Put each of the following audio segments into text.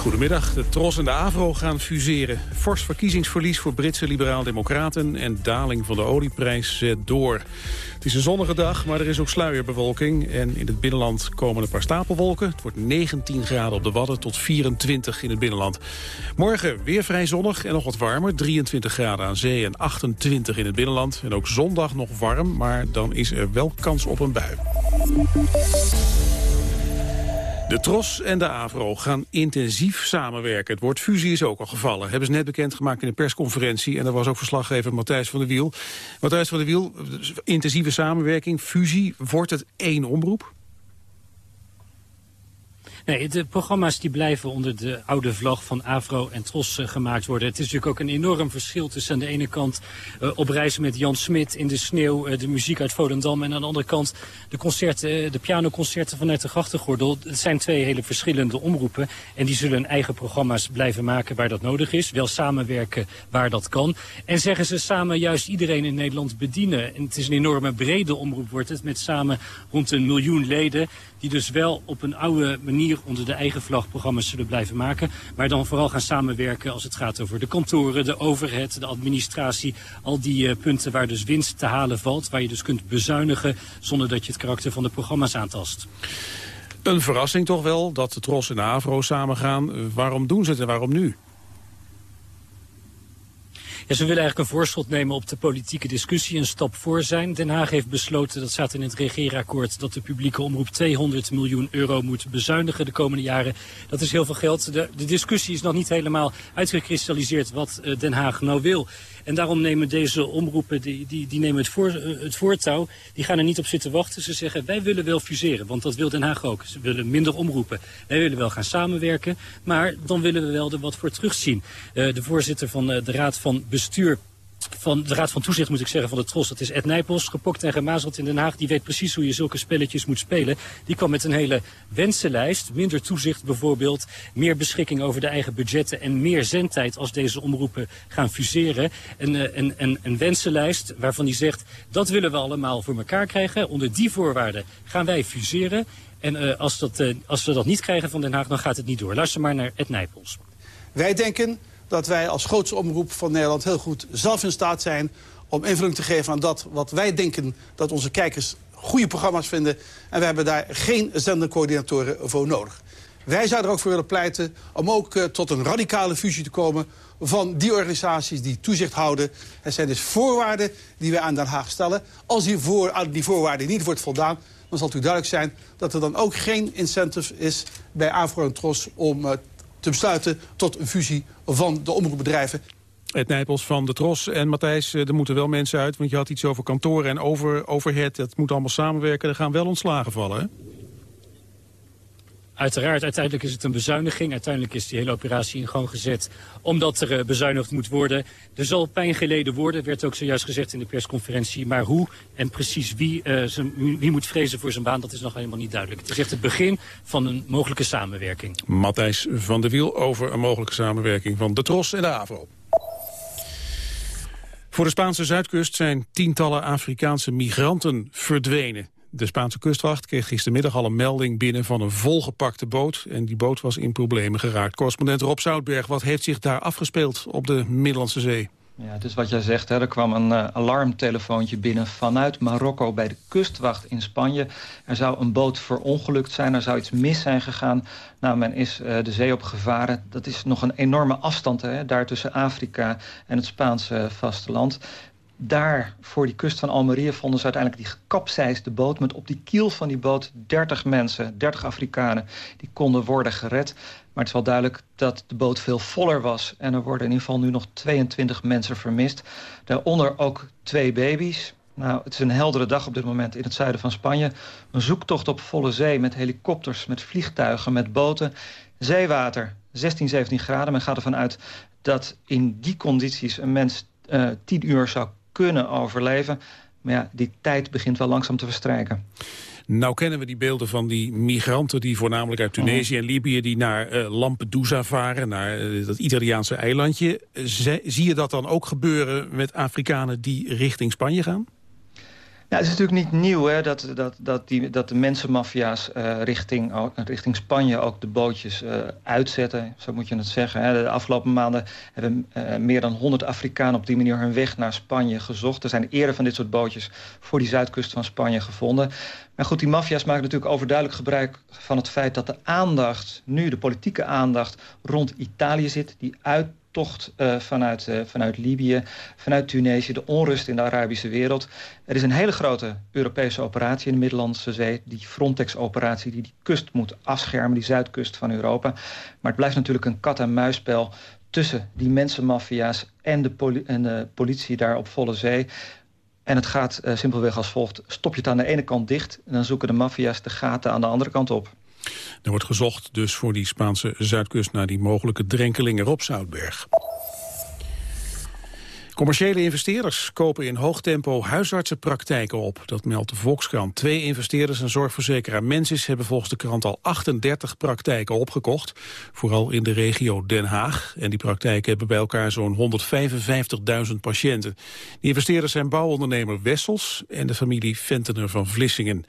Goedemiddag. De Tros en de AVRO gaan fuseren. Fors verkiezingsverlies voor Britse liberaal-democraten... en daling van de olieprijs zet door. Het is een zonnige dag, maar er is ook sluierbewolking. En in het binnenland komen een paar stapelwolken. Het wordt 19 graden op de Wadden tot 24 in het binnenland. Morgen weer vrij zonnig en nog wat warmer. 23 graden aan zee en 28 in het binnenland. En ook zondag nog warm, maar dan is er wel kans op een bui. De TROS en de AVRO gaan intensief samenwerken. Het woord fusie is ook al gevallen. Hebben ze net bekendgemaakt in een persconferentie. En daar was ook verslaggever Matthijs van der Wiel. Matthijs van der Wiel, intensieve samenwerking, fusie. Wordt het één omroep? Nee, de programma's die blijven onder de oude vlag van Avro en Tros uh, gemaakt worden. Het is natuurlijk ook een enorm verschil tussen aan de ene kant uh, op reis met Jan Smit in de sneeuw, uh, de muziek uit Volendam. En aan de andere kant de, concerten, de pianoconcerten vanuit de grachtengordel. Het zijn twee hele verschillende omroepen. En die zullen eigen programma's blijven maken waar dat nodig is. Wel samenwerken waar dat kan. En zeggen ze samen juist iedereen in Nederland bedienen. En het is een enorme brede omroep wordt het. Met samen rond een miljoen leden. Die dus wel op een oude manier onder de eigen vlag programma's zullen blijven maken. Maar dan vooral gaan samenwerken als het gaat over de kantoren, de overheid, de administratie. Al die uh, punten waar dus winst te halen valt. Waar je dus kunt bezuinigen zonder dat je het karakter van de programma's aantast. Een verrassing toch wel dat de Tros en de AVRO samengaan. Waarom doen ze het en waarom nu? Ja, ze willen eigenlijk een voorschot nemen op de politieke discussie, een stap voor zijn. Den Haag heeft besloten, dat staat in het regeerakkoord, dat de publieke omroep 200 miljoen euro moet bezuinigen de komende jaren. Dat is heel veel geld. De, de discussie is nog niet helemaal uitgekristalliseerd wat uh, Den Haag nou wil. En daarom nemen deze omroepen, die, die, die nemen het, voor, het voortouw. Die gaan er niet op zitten wachten. Ze zeggen, wij willen wel fuseren, want dat wil Den Haag ook. Ze willen minder omroepen. Wij willen wel gaan samenwerken, maar dan willen we wel er wat voor terugzien. Uh, de voorzitter van uh, de Raad van Bestuur van de Raad van Toezicht, moet ik zeggen, van de Tros. Dat is Ed Nijpels, gepokt en gemazeld in Den Haag. Die weet precies hoe je zulke spelletjes moet spelen. Die kwam met een hele wensenlijst. Minder toezicht bijvoorbeeld. Meer beschikking over de eigen budgetten. En meer zendtijd als deze omroepen gaan fuseren. Een, een, een, een wensenlijst waarvan hij zegt... dat willen we allemaal voor elkaar krijgen. Onder die voorwaarden gaan wij fuseren. En uh, als, dat, uh, als we dat niet krijgen van Den Haag, dan gaat het niet door. Luister maar naar Ed Nijpels. Wij denken dat wij als grootste omroep van Nederland heel goed zelf in staat zijn... om invulling te geven aan dat wat wij denken dat onze kijkers goede programma's vinden. En we hebben daar geen zendercoördinatoren voor nodig. Wij zouden er ook voor willen pleiten om ook uh, tot een radicale fusie te komen... van die organisaties die toezicht houden. Het zijn dus voorwaarden die wij aan Den Haag stellen. Als die voor, die voorwaarden niet wordt voldaan dan zal het u duidelijk zijn dat er dan ook geen incentive is bij Avro en Tros om uh, te besluiten tot een fusie van de omroepbedrijven. Het Nijpels van de Tros. En Matthijs, er moeten wel mensen uit, want je had iets over kantoren en over, overhead. Dat moet allemaal samenwerken. Er gaan wel ontslagen vallen, hè? Uiteraard, uiteindelijk is het een bezuiniging. Uiteindelijk is die hele operatie in gang gezet omdat er uh, bezuinigd moet worden. Er zal pijn geleden worden, werd ook zojuist gezegd in de persconferentie. Maar hoe en precies wie, zijn, wie moet vrezen voor zijn baan, dat is nog helemaal niet duidelijk. Het is echt het begin van een mogelijke samenwerking. Matthijs van der Wiel over een mogelijke samenwerking van de TROS en de AVRO. Voor de Spaanse zuidkust zijn tientallen Afrikaanse migranten verdwenen. De Spaanse kustwacht kreeg gistermiddag al een melding binnen van een volgepakte boot. En die boot was in problemen geraakt. Correspondent Rob Zoutberg, wat heeft zich daar afgespeeld op de Middellandse Zee? Ja, het is wat jij zegt. Hè. Er kwam een uh, alarmtelefoontje binnen vanuit Marokko bij de kustwacht in Spanje. Er zou een boot verongelukt zijn, er zou iets mis zijn gegaan. Nou, men is uh, de zee op gevaren. Dat is nog een enorme afstand hè, daar tussen Afrika en het Spaanse vasteland daar voor die kust van Almeria vonden ze uiteindelijk die gekapseisde boot... met op die kiel van die boot 30 mensen, 30 Afrikanen... die konden worden gered. Maar het is wel duidelijk dat de boot veel voller was. En er worden in ieder geval nu nog 22 mensen vermist. Daaronder ook twee baby's. Nou, het is een heldere dag op dit moment in het zuiden van Spanje. Een zoektocht op volle zee met helikopters, met vliegtuigen, met boten. Zeewater, 16, 17 graden. Men gaat ervan uit dat in die condities een mens uh, 10 uur zou kunnen overleven. Maar ja, die tijd begint wel langzaam te verstrijken. Nou kennen we die beelden van die migranten die voornamelijk uit Tunesië en Libië... die naar uh, Lampedusa varen, naar uh, dat Italiaanse eilandje. Z zie je dat dan ook gebeuren met Afrikanen die richting Spanje gaan? Ja, het is natuurlijk niet nieuw hè, dat, dat, dat, die, dat de mensenmafia's uh, richting, richting Spanje ook de bootjes uh, uitzetten. Zo moet je het zeggen. Hè. De afgelopen maanden hebben uh, meer dan 100 Afrikanen op die manier hun weg naar Spanje gezocht. Er zijn eerder van dit soort bootjes voor die zuidkust van Spanje gevonden. Maar goed, die maffia's maken natuurlijk overduidelijk gebruik van het feit dat de aandacht, nu de politieke aandacht, rond Italië zit. Die uit tocht uh, vanuit, uh, vanuit Libië, vanuit Tunesië, de onrust in de Arabische wereld. Er is een hele grote Europese operatie in de Middellandse Zee, die Frontex-operatie die die kust moet afschermen, die zuidkust van Europa. Maar het blijft natuurlijk een kat-en-muisspel tussen die mensenmaffia's en de, en politie daar op volle zee. En het gaat uh, simpelweg als volgt. Stop je het aan de ene kant dicht... en dan zoeken de maffia's de gaten aan de andere kant op. Er wordt gezocht dus voor die Spaanse zuidkust... naar die mogelijke drenkelingen op Zoutberg. Commerciële investeerders kopen in hoog tempo huisartsenpraktijken op. Dat meldt de Volkskrant. Twee investeerders en zorgverzekeraar Mensis hebben volgens de krant al 38 praktijken opgekocht. Vooral in de regio Den Haag. En die praktijken hebben bij elkaar zo'n 155.000 patiënten. Die investeerders zijn bouwondernemer Wessels en de familie Ventener van Vlissingen.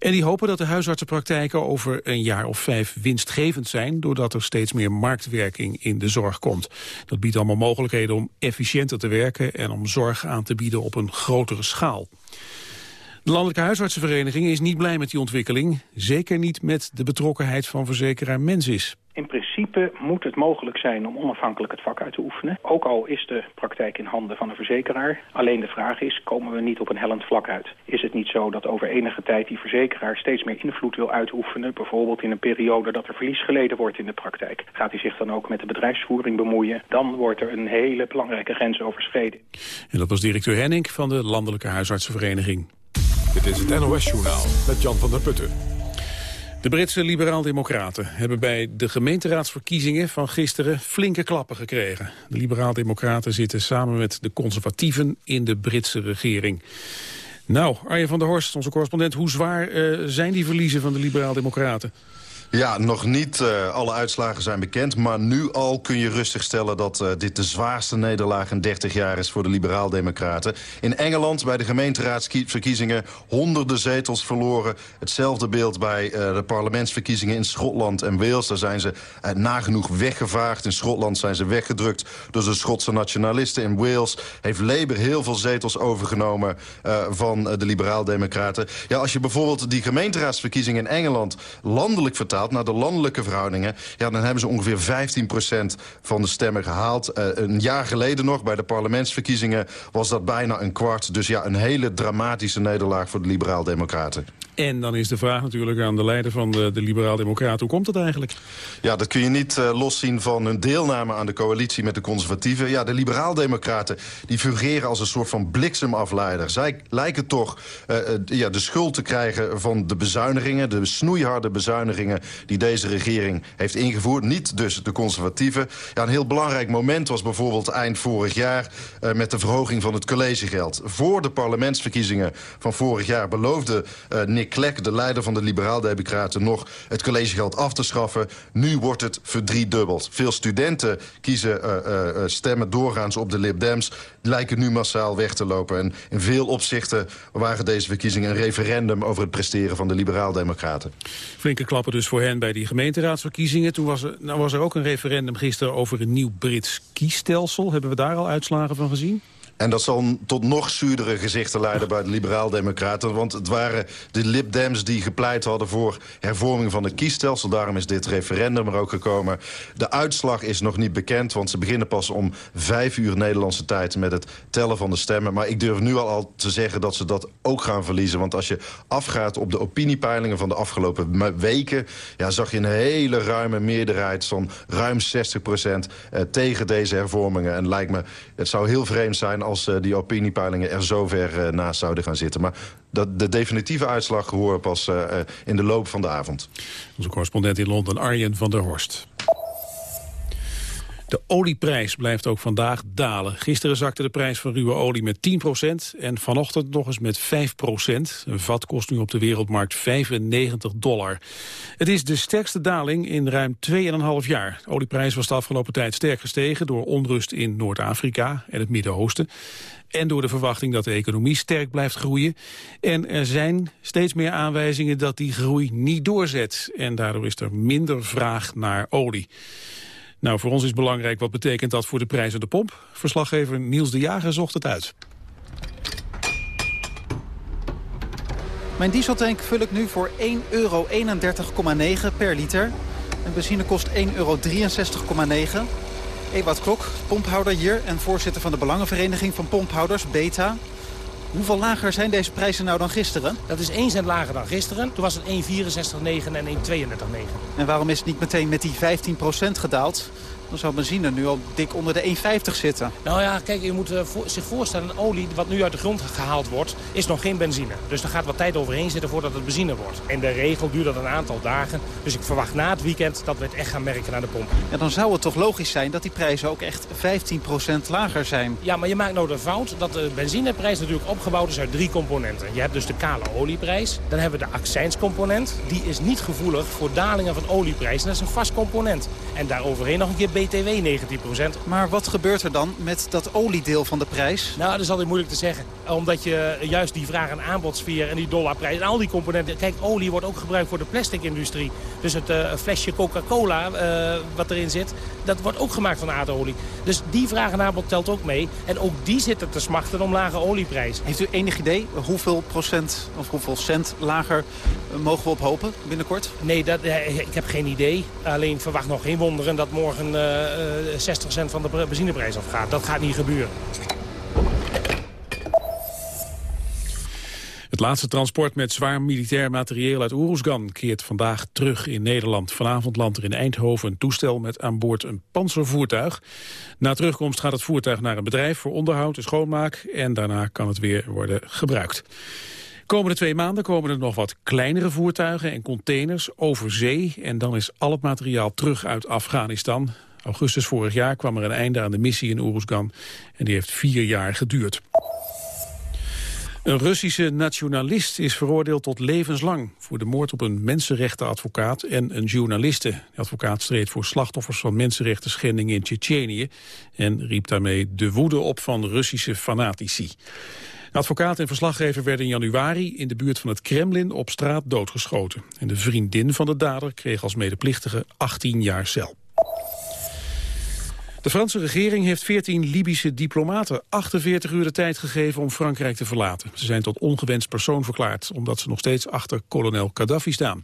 En die hopen dat de huisartsenpraktijken over een jaar of vijf winstgevend zijn... doordat er steeds meer marktwerking in de zorg komt. Dat biedt allemaal mogelijkheden om efficiënter te werken... en om zorg aan te bieden op een grotere schaal. De Landelijke Huisartsenvereniging is niet blij met die ontwikkeling. Zeker niet met de betrokkenheid van verzekeraar Mensis. In principe moet het mogelijk zijn om onafhankelijk het vak uit te oefenen. Ook al is de praktijk in handen van een verzekeraar. Alleen de vraag is, komen we niet op een hellend vlak uit? Is het niet zo dat over enige tijd die verzekeraar steeds meer invloed wil uitoefenen? Bijvoorbeeld in een periode dat er verlies geleden wordt in de praktijk. Gaat hij zich dan ook met de bedrijfsvoering bemoeien? Dan wordt er een hele belangrijke grens overschreden. En dat was directeur Henning van de Landelijke Huisartsenvereniging. Dit is het NOS-journaal met Jan van der Putten. De Britse liberaal-democraten hebben bij de gemeenteraadsverkiezingen van gisteren flinke klappen gekregen. De liberaal-democraten zitten samen met de conservatieven in de Britse regering. Nou, Arjen van der Horst, onze correspondent, hoe zwaar uh, zijn die verliezen van de liberaal-democraten? Ja, nog niet uh, alle uitslagen zijn bekend. Maar nu al kun je rustig stellen dat uh, dit de zwaarste nederlaag in 30 jaar is voor de liberaal-democraten. In Engeland bij de gemeenteraadsverkiezingen honderden zetels verloren. Hetzelfde beeld bij uh, de parlementsverkiezingen in Schotland en Wales. Daar zijn ze nagenoeg weggevaagd. In Schotland zijn ze weggedrukt door de Schotse nationalisten. In Wales heeft Labour heel veel zetels overgenomen van de liberaal-democraten. Ja, als je bijvoorbeeld die gemeenteraadsverkiezingen in Engeland landelijk vertaalt naar de landelijke verhoudingen... Ja, dan hebben ze ongeveer 15% van de stemmen gehaald. Uh, een jaar geleden nog, bij de parlementsverkiezingen... was dat bijna een kwart. Dus ja, een hele dramatische nederlaag voor de liberaal-democraten. En dan is de vraag natuurlijk aan de leider van de, de liberaal-democraten... hoe komt het eigenlijk? Ja, dat kun je niet uh, loszien van hun deelname aan de coalitie met de conservatieven. Ja, de liberaal-democraten die fungeren als een soort van bliksemafleider. Zij lijken toch uh, ja, de schuld te krijgen van de bezuinigingen... de snoeiharde bezuinigingen die deze regering heeft ingevoerd. Niet dus de conservatieven. Ja, een heel belangrijk moment was bijvoorbeeld eind vorig jaar... Uh, met de verhoging van het collegegeld. Voor de parlementsverkiezingen van vorig jaar beloofde uh, Nick Clegg... de leider van de liberaal-democraten, nog het collegegeld af te schaffen. Nu wordt het verdriedubbeld. Veel studenten kiezen uh, stemmen doorgaans op de Lib Dems... lijken nu massaal weg te lopen. En in veel opzichten waren deze verkiezingen een referendum... over het presteren van de liberaal-democraten. Flinke klappen dus voor hen bij die gemeenteraadsverkiezingen. Toen was er, nou was er ook een referendum gisteren over een nieuw Brits kiesstelsel. Hebben we daar al uitslagen van gezien? En dat zal tot nog zuurdere gezichten leiden bij de liberaal-democraten. Want het waren de Lib Dems die gepleit hadden voor hervorming van het kiesstelsel. Daarom is dit referendum er ook gekomen. De uitslag is nog niet bekend, want ze beginnen pas om vijf uur Nederlandse tijd met het tellen van de stemmen. Maar ik durf nu al, al te zeggen dat ze dat ook gaan verliezen. Want als je afgaat op de opiniepeilingen van de afgelopen weken... Ja, zag je een hele ruime meerderheid van ruim 60 procent eh, tegen deze hervormingen. En lijkt me, het zou heel vreemd zijn als uh, die opiniepeilingen er zo ver uh, naast zouden gaan zitten. Maar dat, de definitieve uitslag horen pas uh, in de loop van de avond. Onze correspondent in Londen, Arjen van der Horst. De olieprijs blijft ook vandaag dalen. Gisteren zakte de prijs van ruwe olie met 10% en vanochtend nog eens met 5% Een vat kost nu op de wereldmarkt 95 dollar. Het is de sterkste daling in ruim 2,5 jaar. De olieprijs was de afgelopen tijd sterk gestegen door onrust in Noord-Afrika en het Midden-Oosten en door de verwachting dat de economie sterk blijft groeien. En er zijn steeds meer aanwijzingen dat die groei niet doorzet. En daardoor is er minder vraag naar olie. Nou, voor ons is belangrijk wat betekent dat voor de prijs aan de pomp. Verslaggever Niels de Jager zocht het uit. Mijn dieseltank vul ik nu voor 1,31,9 euro per liter. En benzine kost 1,63,9 euro. Ewout Klok, pomphouder hier en voorzitter van de Belangenvereniging van Pomphouders, BETA. Hoeveel lager zijn deze prijzen nou dan gisteren? Dat is 1 cent lager dan gisteren. Toen was het 1,64,9 en 1,32,9. En waarom is het niet meteen met die 15% geddaald? Dan zou benzine nu al dik onder de 1,50 zitten. Nou ja, kijk, je moet uh, zich voorstellen, olie wat nu uit de grond gehaald wordt, is nog geen benzine. Dus er gaat wat tijd overheen zitten voordat het benzine wordt. In de regel duurt dat een aantal dagen. Dus ik verwacht na het weekend dat we het echt gaan merken aan de pomp. Ja, dan zou het toch logisch zijn dat die prijzen ook echt 15% lager zijn. Ja, maar je maakt nou de fout dat de benzineprijs natuurlijk opgebouwd is uit drie componenten. Je hebt dus de kale olieprijs. Dan hebben we de accijnscomponent. Die is niet gevoelig voor dalingen van olieprijs. dat is een vast component. En daaroverheen nog een keer BTW 19%. Maar wat gebeurt er dan met dat oliedeel van de prijs? Nou, dat is altijd moeilijk te zeggen. Omdat je juist die vraag- en aanbodsfeer en die dollarprijs en al die componenten... Kijk, olie wordt ook gebruikt voor de plastic-industrie. Dus het uh, flesje Coca-Cola uh, wat erin zit, dat wordt ook gemaakt van aardolie. Dus die vraag en aanbod telt ook mee. En ook die zitten te smachten om lage olieprijs. Heeft u enig idee hoeveel procent of hoeveel cent lager mogen we op hopen binnenkort? Nee, dat, ik heb geen idee. Alleen verwacht nog geen wonderen dat morgen 60 eh, cent van de benzineprijs afgaat. Dat gaat niet gebeuren. Het laatste transport met zwaar militair materieel uit Oeruzgan keert vandaag terug in Nederland. Vanavond landt er in Eindhoven een toestel met aan boord een panzervoertuig. Na terugkomst gaat het voertuig naar een bedrijf voor onderhoud en schoonmaak en daarna kan het weer worden gebruikt. Komende twee maanden komen er nog wat kleinere voertuigen en containers over zee. En dan is al het materiaal terug uit Afghanistan. Augustus vorig jaar kwam er een einde aan de missie in Oeruzgan. En die heeft vier jaar geduurd. Een Russische nationalist is veroordeeld tot levenslang... voor de moord op een mensenrechtenadvocaat en een journaliste. De advocaat streed voor slachtoffers van mensenrechten schendingen in Tsjetsjenië... en riep daarmee de woede op van Russische fanatici. De advocaat en verslaggever werden in januari in de buurt van het Kremlin op straat doodgeschoten. En de vriendin van de dader kreeg als medeplichtige 18 jaar cel. De Franse regering heeft 14 Libische diplomaten 48 uur de tijd gegeven om Frankrijk te verlaten. Ze zijn tot ongewenst persoon verklaard, omdat ze nog steeds achter kolonel Gaddafi staan.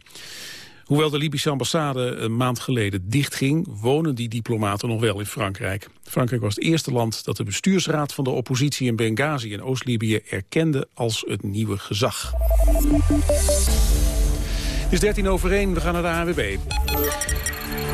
Hoewel de Libische ambassade een maand geleden dichtging... wonen die diplomaten nog wel in Frankrijk. Frankrijk was het eerste land dat de bestuursraad van de oppositie in Benghazi in Oost-Libië erkende als het nieuwe gezag. Het is 13 over 1, we gaan naar de AWB.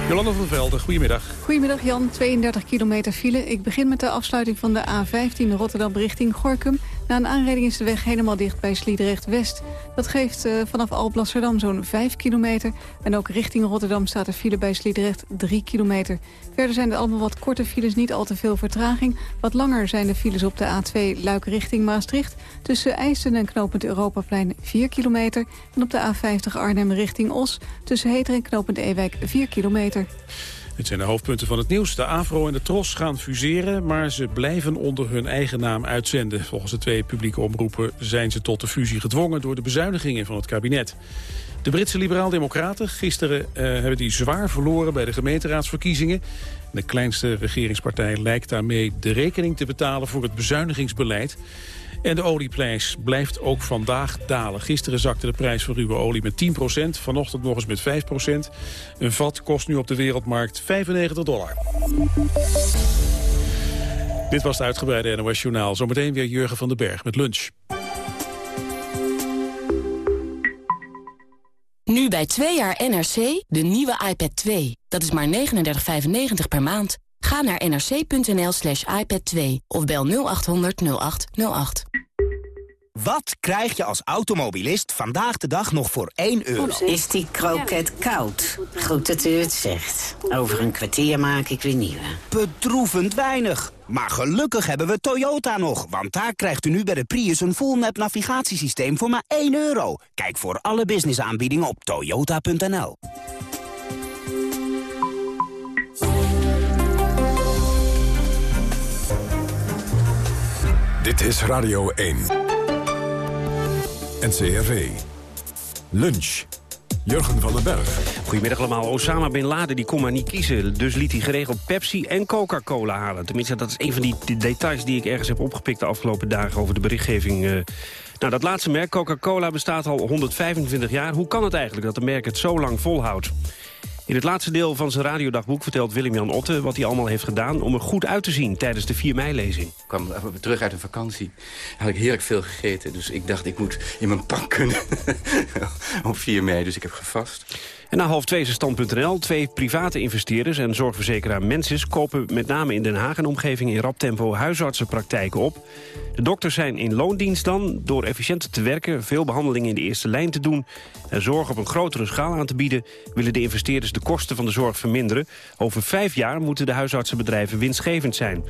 Jolanda van Velden, goedemiddag. Goedemiddag Jan, 32 kilometer file. Ik begin met de afsluiting van de A15 Rotterdam richting Gorkum. Na een aanrijding is de weg helemaal dicht bij Sliedrecht-West. Dat geeft uh, vanaf Alblasserdam zo'n 5 kilometer. En ook richting Rotterdam staat er file bij Sliedrecht 3 kilometer. Verder zijn er allemaal wat korte files, niet al te veel vertraging. Wat langer zijn de files op de A2 Luik richting Maastricht. Tussen IJsden en knooppunt Europaplein 4 kilometer. En op de A50 Arnhem richting Os. Tussen Heter en knooppunt Ewijk 4 kilometer. Dit zijn de hoofdpunten van het nieuws. De AVRO en de TROS gaan fuseren, maar ze blijven onder hun eigen naam uitzenden. Volgens de twee publieke omroepen zijn ze tot de fusie gedwongen door de bezuinigingen van het kabinet. De Britse liberaal-democraten gisteren uh, hebben die zwaar verloren bij de gemeenteraadsverkiezingen. De kleinste regeringspartij lijkt daarmee de rekening te betalen voor het bezuinigingsbeleid. En de olieprijs blijft ook vandaag dalen. Gisteren zakte de prijs voor ruwe olie met 10% vanochtend nog eens met 5% Een vat kost nu op de wereldmarkt 95 dollar. Dit was het uitgebreide NOS Journaal. Zometeen weer Jurgen van den Berg met lunch. Nu bij 2 jaar NRC, de nieuwe iPad 2. Dat is maar 39,95 per maand. Ga naar nrc.nl slash iPad 2 of bel 0800 0808. Wat krijg je als automobilist vandaag de dag nog voor 1 euro? Is die kroket koud? Goed dat u het zegt. Over een kwartier maak ik weer nieuwe. Bedroevend weinig. Maar gelukkig hebben we Toyota nog. Want daar krijgt u nu bij de Prius een full map navigatiesysteem voor maar 1 euro. Kijk voor alle businessaanbiedingen op toyota.nl. Dit is Radio 1. NCRV. Lunch. Jurgen van den Berg. Goedemiddag allemaal. Osama Bin Laden die kon maar niet kiezen. Dus liet hij geregeld Pepsi en Coca-Cola halen. Tenminste, dat is een van die, details die ik ergens heb opgepikt... de afgelopen dagen over de berichtgeving. Uh. Nou, dat laatste merk, Coca-Cola, bestaat al 125 jaar. Hoe kan het eigenlijk dat de merk het zo lang volhoudt? In het laatste deel van zijn radiodagboek vertelt Willem-Jan Otte... wat hij allemaal heeft gedaan om er goed uit te zien tijdens de 4 mei-lezing. Ik kwam terug uit een vakantie. Had ik heerlijk veel gegeten. Dus ik dacht, ik moet in mijn pak kunnen op 4 mei. Dus ik heb gevast. Na half twee is stand.nl. Twee private investeerders en zorgverzekeraar Mensis... kopen met name in Den Haag en omgeving in rap tempo huisartsenpraktijken op. De dokters zijn in loondienst dan. Door efficiënter te werken, veel behandelingen in de eerste lijn te doen... en zorg op een grotere schaal aan te bieden... willen de investeerders de kosten van de zorg verminderen. Over vijf jaar moeten de huisartsenbedrijven winstgevend zijn.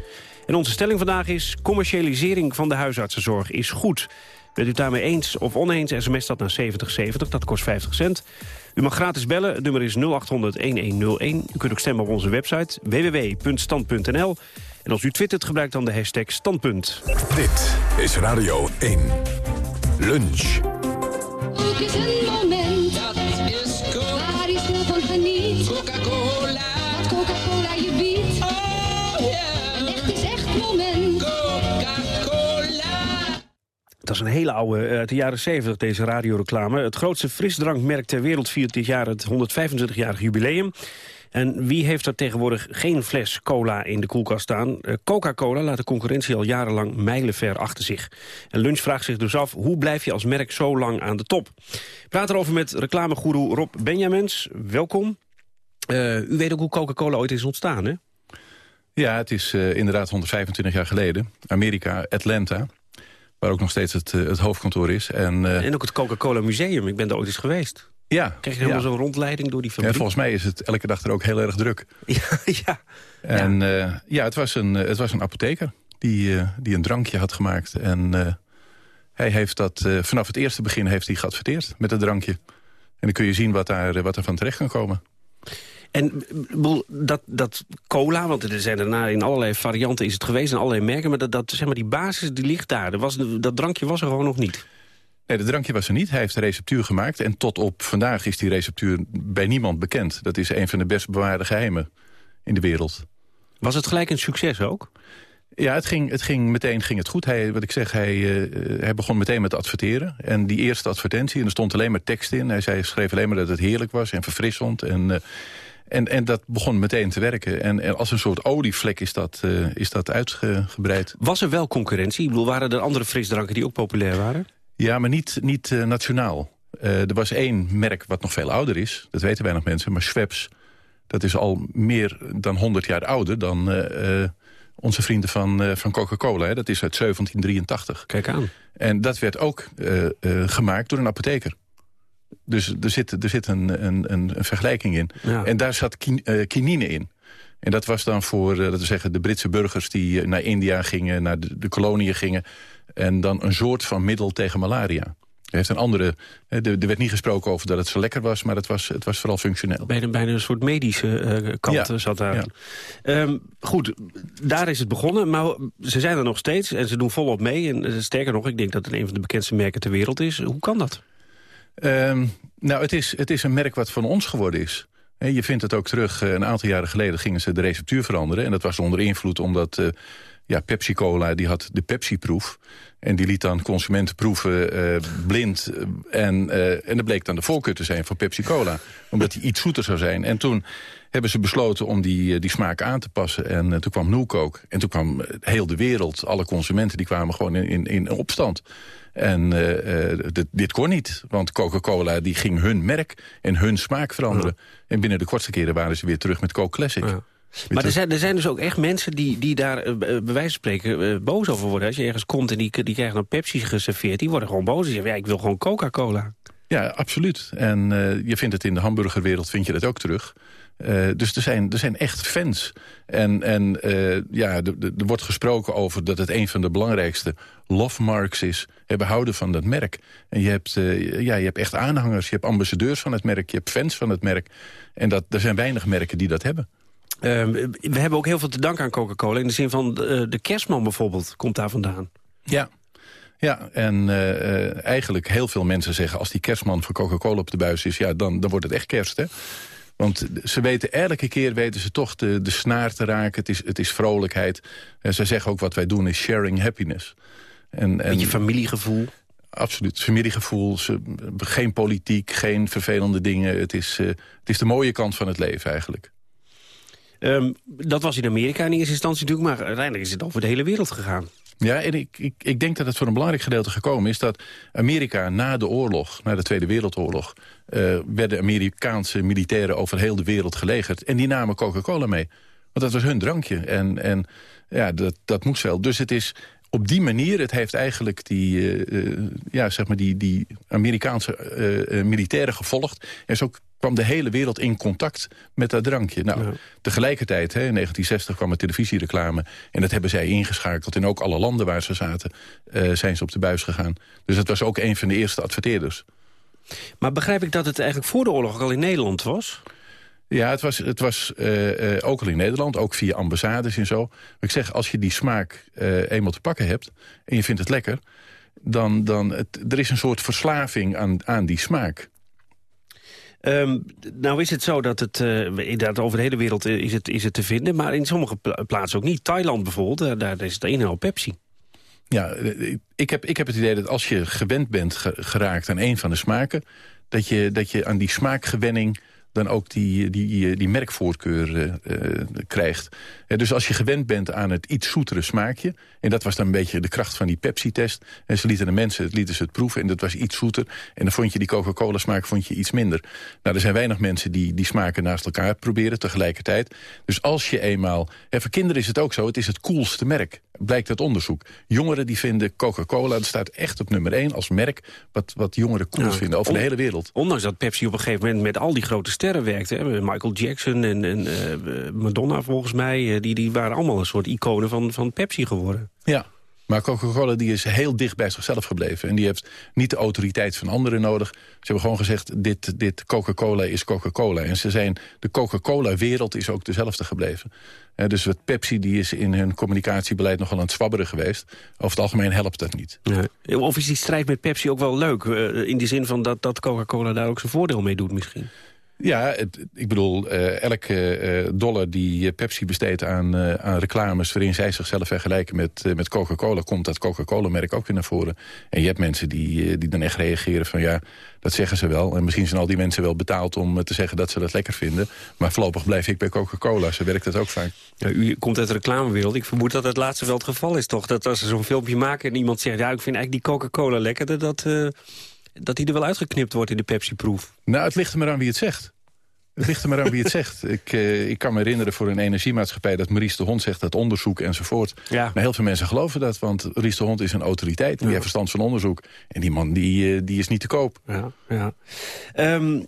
En onze stelling vandaag is... commercialisering van de huisartsenzorg is goed... Bent u daarmee eens of oneens, sms dat naar 7070, dat kost 50 cent. U mag gratis bellen, het nummer is 0800-1101. U kunt ook stemmen op onze website www.stand.nl. En als u twittert, gebruik dan de hashtag standpunt. Dit is Radio 1. Lunch. Ook is een moment, Dat is een hele oude, uit de jaren 70, deze radioreclame. Het grootste frisdrankmerk ter wereld viert dit jaar het 125-jarig jubileum. En wie heeft er tegenwoordig geen fles cola in de koelkast staan? Coca-Cola laat de concurrentie al jarenlang mijlenver achter zich. En Lunch vraagt zich dus af, hoe blijf je als merk zo lang aan de top? Praat erover met reclamegoeroe Rob Benjamins. Welkom. Uh, u weet ook hoe Coca-Cola ooit is ontstaan, hè? Ja, het is inderdaad 125 jaar geleden. Amerika, Atlanta waar ook nog steeds het, uh, het hoofdkantoor is. En, uh, en ook het Coca-Cola Museum, ik ben daar ooit eens geweest. Ja. Krijg je helemaal ja. zo'n rondleiding door die fabriek? Ja, volgens mij is het elke dag er ook heel erg druk. ja, ja. En ja, uh, ja het, was een, het was een apotheker die, die een drankje had gemaakt. En hij heeft dat, vanaf het eerste begin heeft hij geadverteerd met het drankje. En dan kun je zien wat daar, wat er van terecht kan komen. En dat, dat cola, want er zijn daarna in allerlei varianten is het geweest... en allerlei merken, maar, dat, dat, zeg maar die basis die ligt daar. Er was, dat drankje was er gewoon nog niet. Nee, dat drankje was er niet. Hij heeft de receptuur gemaakt. En tot op vandaag is die receptuur bij niemand bekend. Dat is een van de best bewaarde geheimen in de wereld. Was het gelijk een succes ook? Ja, het ging, het ging meteen ging het goed. Hij, wat ik zeg, hij, uh, hij begon meteen met adverteren. En die eerste advertentie, en er stond alleen maar tekst in. Hij zei, schreef alleen maar dat het heerlijk was en verfrissend. En... Uh, en, en dat begon meteen te werken. En, en als een soort olievlek is dat, uh, is dat uitgebreid. Was er wel concurrentie? Ik bedoel, waren er andere frisdranken die ook populair waren? Ja, maar niet, niet uh, nationaal. Uh, er was één merk wat nog veel ouder is. Dat weten weinig mensen. Maar Schweppes, dat is al meer dan 100 jaar ouder dan onze vrienden van, van Coca-Cola. Dat is uit 1783. Kijk aan. En dat werd ook gemaakt door een apotheker. Dus er zit, er zit een, een, een, een vergelijking in. Ja. En daar zat kin, uh, kinine in. En dat was dan voor uh, dat we zeggen, de Britse burgers die uh, naar India gingen... naar de, de koloniën gingen. En dan een soort van middel tegen malaria. Er, heeft een andere, er, er werd niet gesproken over dat het zo lekker was... maar het was, het was vooral functioneel. Bijna, bijna een soort medische kant ja. zat daar. Ja. Um, goed, daar is het begonnen. Maar ze zijn er nog steeds en ze doen volop mee. En sterker nog, ik denk dat het een van de bekendste merken ter wereld is. Hoe kan dat? Um, nou, het is, het is een merk wat van ons geworden is. Je vindt het ook terug, een aantal jaren geleden gingen ze de receptuur veranderen. En dat was onder invloed omdat ja, Pepsi-Cola die had de Pepsi-proef. En die liet dan consumenten proeven uh, blind. En, uh, en dat bleek dan de voorkeur te zijn van Pepsi-Cola. omdat die iets zoeter zou zijn. En toen hebben ze besloten om die, die smaak aan te passen. En toen kwam Noelkook. En toen kwam heel de wereld, alle consumenten, die kwamen gewoon in, in, in opstand. En dit, dit kon niet, want Coca-Cola ging hun merk en hun smaak veranderen. Ja. En binnen de kortste keren waren ze weer terug met Coke Classic. Ja. Maar er zijn, er zijn dus ook echt mensen die, die daar eh, bij wijze van spreken eh, boos over worden. Als je ergens komt en die, die krijgen dan Pepsi geserveerd... die worden gewoon boos. Die zeggen, ja, ik wil gewoon Coca-Cola. Ja, absoluut. En eh, je vindt het in de hamburgerwereld vind je dat ook terug. Dus er zijn, er zijn echt fans. En, en ja, er er wordt gesproken over dat het een van de belangrijkste love marks is. Hebben houden van dat merk. En je hebt, ja, je hebt echt aanhangers, je hebt ambassadeurs van het merk... je hebt fans van het merk. En dat, er zijn weinig merken die dat hebben. Ehm, we hebben ook heel veel te danken aan Coca-Cola. In de zin van eh, de kerstman bijvoorbeeld komt daar vandaan. Ja. Ja, en eh, eigenlijk heel veel mensen zeggen... als die kerstman voor Coca-Cola op de buis is... ja, dan, dan wordt het echt kerst, hè? Want ze weten elke keer weten ze toch de, de snaar te raken. Het is, het is vrolijkheid. En ze zeggen ook wat wij doen is sharing happiness. En, en, Beetje familiegevoel. Absoluut, familiegevoel. Ze, geen politiek, geen vervelende dingen. Het is, het is de mooie kant van het leven eigenlijk. Ehm, dat was in Amerika in eerste instantie natuurlijk... maar uiteindelijk is het over de hele wereld gegaan. Ja, en ik, ik, ik denk dat het voor een belangrijk gedeelte gekomen is... dat Amerika na de oorlog, na de Tweede Wereldoorlog... eh, werden Amerikaanse militairen over heel de wereld gelegerd. En die namen Coca-Cola mee. Want dat was hun drankje. En, en ja, dat, dat moest wel. Dus het is op die manier, het heeft eigenlijk die, eh, eh, ja, zeg maar die, die Amerikaanse militairen gevolgd. En zo kwam de hele wereld in contact met dat drankje. Nou, tegelijkertijd, hè, in 1960 kwam er televisiereclame... en dat hebben zij ingeschakeld. In ook alle landen waar ze zaten, eh, zijn ze op de buis gegaan. Dus dat was ook een van de eerste adverteerders. Maar begrijp ik dat het eigenlijk voor de oorlog ook al in Nederland was? Ja, het was, het was eh, eh, ook al in Nederland, ook via ambassades en zo. Maar ik zeg, als je die smaak eenmaal te pakken hebt... en je vindt het lekker, dan, dan het, er is een soort verslaving aan, aan die smaak. Ehm, nou is het zo dat het, eh, inderdaad over de hele wereld eh, is, het, is het te vinden... maar in sommige pla- plaatsen ook niet. Thailand bijvoorbeeld, daar is het een en al Pepsi. Ja, eh, ik heb, ik heb het idee dat als je gewend bent ge- geraakt aan een van de smaken... dat je, dat je aan die smaakgewenning dan ook die, die, die merkvoorkeur eh, eh, krijgt. Eh, dus als je gewend bent aan het iets zoetere smaakje... en dat was dan een beetje de kracht van die Pepsi-test... en ze lieten de mensen lieten ze het proeven en dat was iets zoeter... en dan vond je die Coca-Cola-smaak vond je iets minder. Nou, er zijn weinig mensen die die smaken naast elkaar proberen tegelijkertijd. Dus als je eenmaal... En voor kinderen is het ook zo, het is het coolste merk, blijkt uit onderzoek. Jongeren die vinden Coca-Cola, dat staat echt op nummer één als merk... wat, wat jongeren cool Ja. vinden over de hele wereld. Ondanks dat Pepsi op een gegeven moment met al die grote sterren werkte. Hè, Michael Jackson en, en eh, Madonna volgens mij. eh, die, die waren allemaal een soort iconen van, van Pepsi geworden. Ja, maar Coca-Cola die is heel dicht bij zichzelf gebleven. En die heeft niet de autoriteit van anderen nodig. Ze hebben gewoon gezegd, dit, dit Coca-Cola is Coca-Cola. En ze zijn, de Coca-Cola-wereld is ook dezelfde gebleven. Eh, dus wat Pepsi die is in hun communicatiebeleid nogal aan het zwabberen geweest. Over het algemeen helpt dat niet. Of is die strijd met Pepsi ook wel leuk? in die zin van dat, dat Coca-Cola daar ook zijn voordeel mee doet misschien. Ja, het- ik bedoel, eh, elke eh, dollar die eh, Pepsi besteedt aan, aan reclames... waarin zij zichzelf vergelijken met, met Coca-Cola... komt dat Coca-Cola-merk ook weer naar voren. En je hebt mensen die, die dan echt reageren van... ja, dat zeggen ze wel. En misschien zijn al die mensen wel betaald om te zeggen dat ze dat lekker vinden. Maar voorlopig blijf ik bij Coca-Cola. Zo werkt dat ook vaak. Ja, u komt uit de reclamewereld. Ik vermoed dat het laatste wel het geval is, toch? Dat als ze zo'n filmpje maken en iemand zegt... ja, ik vind eigenlijk die Coca-Cola lekker... dat, eh, dat die er wel uitgeknipt wordt in de Pepsi-proef. Nou, het ligt er maar aan wie het zegt. Het ligt er maar aan wie het zegt. Ik, eh, ik kan me herinneren voor een energiemaatschappij... dat Maurice de Hond zegt dat onderzoek enzovoort. Ja. Maar heel veel mensen geloven dat, want Maurice de Hond is een autoriteit. Die heeft verstand van onderzoek. En die man die, eh, die is niet te koop. Ja, ja. Ehm,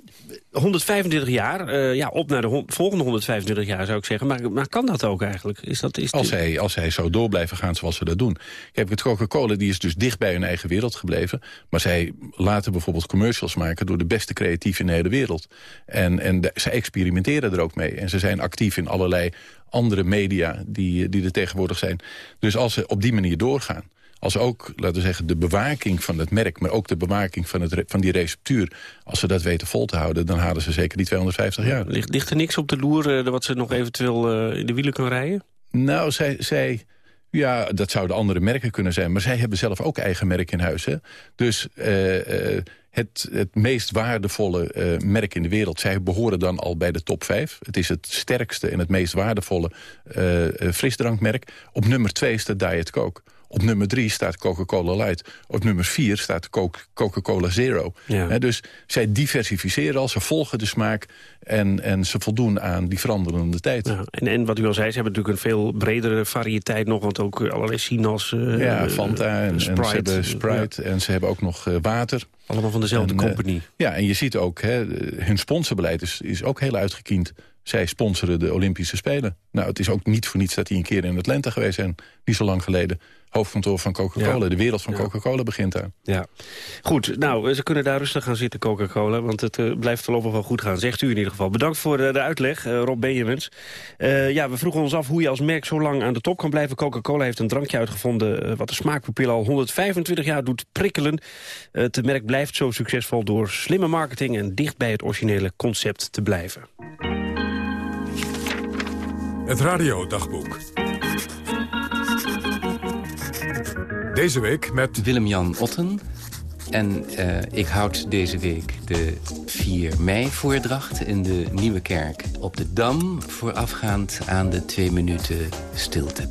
125 jaar, eh, ja, op naar de volgende 125 jaar zou ik zeggen. Maar, maar kan dat ook eigenlijk? Is dat, is Als zij, als zij zo door blijven gaan zoals ze dat doen. Kijk, het Coca-Cola die is dus dicht bij hun eigen wereld gebleven. Maar zij laten bijvoorbeeld commercials maken... door de beste creatieven in de hele wereld. En, en de- zij experimenteren er ook mee. En ze zijn actief in allerlei andere media die, die er tegenwoordig zijn. Dus als ze op die manier doorgaan... als ook, laten we zeggen, de bewaking van het merk... maar ook de bewaking van, het, van die receptuur... als ze dat weten vol te houden... dan halen ze zeker die 250 jaar. Ligt, ligt er niks op de loer eh, wat ze nog eventueel eh, in de wielen kan rijden? Nou, zij, zij, ja, dat zouden andere merken kunnen zijn. Maar zij hebben zelf ook eigen merk in huis. Hè? Dus eh, het, het meest waardevolle merk in de wereld... zij behoren dan al bij de top 5. Het is het sterkste en het meest waardevolle frisdrankmerk. Op nummer 2 staat Diet Coke. Op nummer drie staat Coca-Cola Light. Op nummer vier staat Coca-Cola Zero. Dus zij diversificeren al, ze volgen de smaak... En, en ze voldoen aan die veranderende tijd. Ja, en, en wat u al zei, ze hebben natuurlijk een veel bredere variëteit nog... want ook allerlei sinaas... Uh, ja, Fanta en, Sprite, en ze hebben Sprite en ze hebben ook nog water. Allemaal van dezelfde en, compagnie. ja, en je ziet ook, hè, hun sponsorbeleid is, is ook heel uitgekiend. Zij sponsoren de Olympische Spelen. Nou, het is ook niet voor niets dat die een keer in Atlanta geweest zijn. Niet zo lang geleden. Hoofdkantoor van Coca-Cola. Ja. De wereld van Ja. Coca-Cola begint daar. Ja. Goed, nou, ze kunnen daar rustig gaan zitten, Coca-Cola... want het eh, blijft voorlopig wel goed gaan, zegt u in ieder geval. Bedankt voor de uitleg, eh, Rob Benjamins. Eh, ja, we vroegen ons af hoe je als merk zo lang aan de top kan blijven. Coca-Cola heeft een drankje uitgevonden... wat de smaakpapil al 125 jaar doet prikkelen. Het merk blijft zo succesvol door slimme marketing... en dicht bij het originele concept te blijven. Het radiodagboek. Deze week met... Willem-Jan Otten. En eh, ik houd deze week de 4 mei-voordracht in de Nieuwe Kerk op de Dam... voorafgaand aan de twee minuten stilte.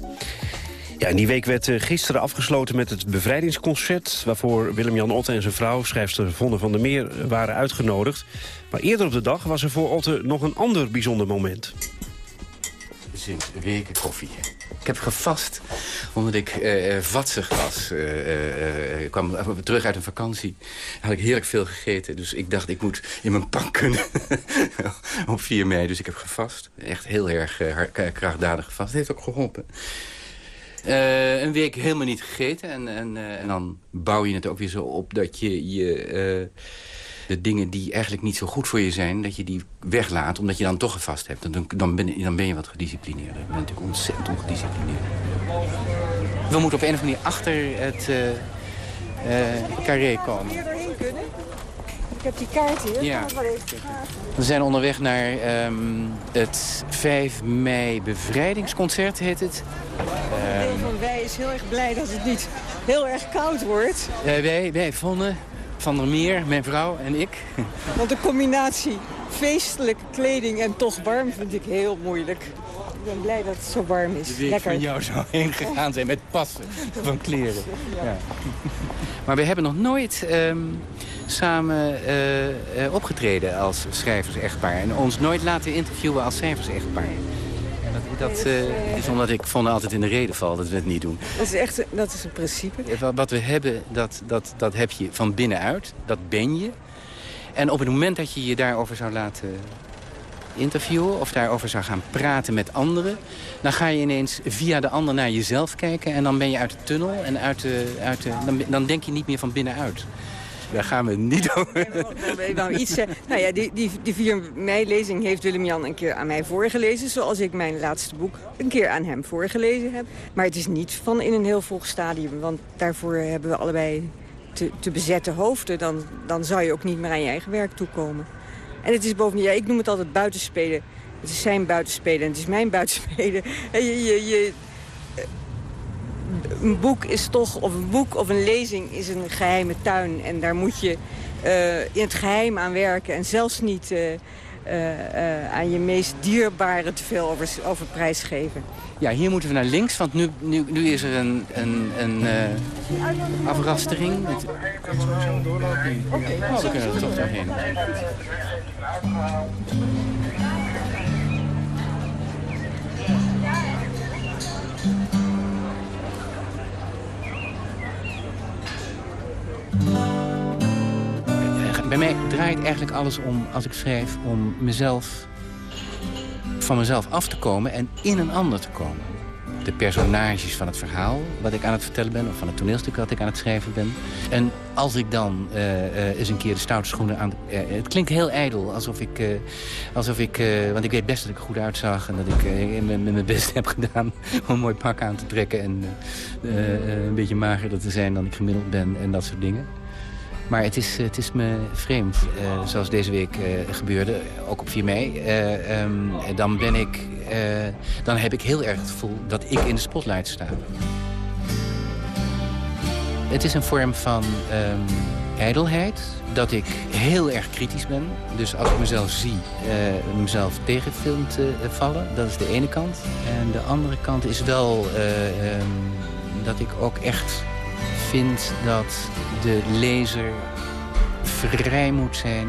Ja, en die week werd eh, gisteren afgesloten met het bevrijdingsconcert... waarvoor Willem-Jan Otte en zijn vrouw, schrijfster Vonne van der Meer... eh, waren uitgenodigd. Maar eerder op de dag was er voor Otte nog een ander bijzonder moment. Sinds weken koffie. Ik heb gevast omdat ik vatsig was. Eh, ik kwam terug uit een vakantie. Had ik heerlijk veel gegeten. Dus ik dacht, ik moet in mijn pak kunnen op 4 mei. Dus ik heb gevast. Echt heel erg krachtdadig gevast. Het heeft ook geholpen. Eh, een week helemaal niet gegeten. En, en, en dan bouw je het ook weer zo op dat je je... de dingen die eigenlijk niet zo goed voor je zijn... dat je die weglaat, omdat je dan toch gevast hebt. Dan, dan, ben, dan ben je wat gedisciplineerder. Ik ben natuurlijk ontzettend ongedisciplineerd. We moeten op een of andere manier achter het eh eh, carré komen. doorheen kunnen? Ik heb die kaart hier. Ja. We zijn onderweg naar ehm, het 5 mei bevrijdingsconcert, heet het. Ehm, Een van wij is heel erg blij dat het niet heel erg koud wordt. eh, wij, wij vonden Van der Meer, mijn vrouw en ik... Want de combinatie feestelijke kleding en toch warm vind ik heel moeilijk. Ik ben blij dat het zo warm is. De week Lekker. van jou zou heen gegaan zijn met passen van kleren. Ja. Maar we hebben nog nooit ehm, samen eh, eh, opgetreden als schrijvers-echtpaar. En ons nooit laten interviewen als schrijvers-echtpaar. Dat eh, is omdat ik vond altijd in de reden val dat we het niet doen. Dat is echt dat is een principe. Eh, Wat- Wat we hebben, dat, dat, dat heb je van binnenuit. Dat ben je. En op het moment dat je je daarover zou laten interviewen... of daarover zou gaan praten met anderen... dan ga je ineens via de ander naar jezelf kijken... en dan ben je uit de tunnel en uit de, uit de, dan, dan denk je niet meer van binnenuit. Daar gaan we niet over. Ik wou iets zeggen. Nou ja, die, die, die 4 mei-lezing heeft Willem-Jan een keer aan mij voorgelezen. Zoals ik mijn laatste boek een keer aan hem voorgelezen heb. Maar het is niet van in een heel vroeg stadium. Want daarvoor hebben we allebei te, te hoofden. Dan, dan zou je ook niet meer aan je eigen werk toekomen. En het is bovendien, ja, ik noem het altijd buitenspelen. Het is zijn buitenspelen en het is mijn buitenspelen. En je, je, je, een boek is toch, of een boek of een lezing is een geheime tuin. En daar moet je eh, in het geheim aan werken. En zelfs niet eh, eh, aan je meest dierbare te veel over, over prijs geven. Ja, hier moeten we naar links, want nu, nu, nu is er een, een, een afrastering. Met... Oh, we kunnen er toch doorheen. Mij draait eigenlijk alles om, als ik schrijf, om mezelf, van mezelf af te komen en in een ander te komen. De personages van het verhaal wat ik aan het vertellen ben... of van het toneelstuk wat ik aan het schrijven ben. En als ik dan eh, eens een keer de stoute schoenen aan... eh, het klinkt heel ijdel, alsof ik... alsof ik want ik weet best dat ik er goed uitzag... en dat ik mijn best heb gedaan om een mooi pak aan te trekken... en een beetje magerder te zijn dan ik gemiddeld ben en dat soort dingen. Maar het is, het is me vreemd, eh, zoals deze week eh, gebeurde, ook op 4 mei. Eh, ehm, dan, ben ik, dan heb ik heel erg het gevoel dat ik in de spotlight sta. Het is een vorm van ehm, ijdelheid, dat ik heel erg kritisch ben. Dus als ik mezelf zie, mezelf tegenfilmt eh, vallen, dat is de ene kant. En de andere kant is wel... eh, ehm, dat ik ook echt vind dat de lezer vrij moet zijn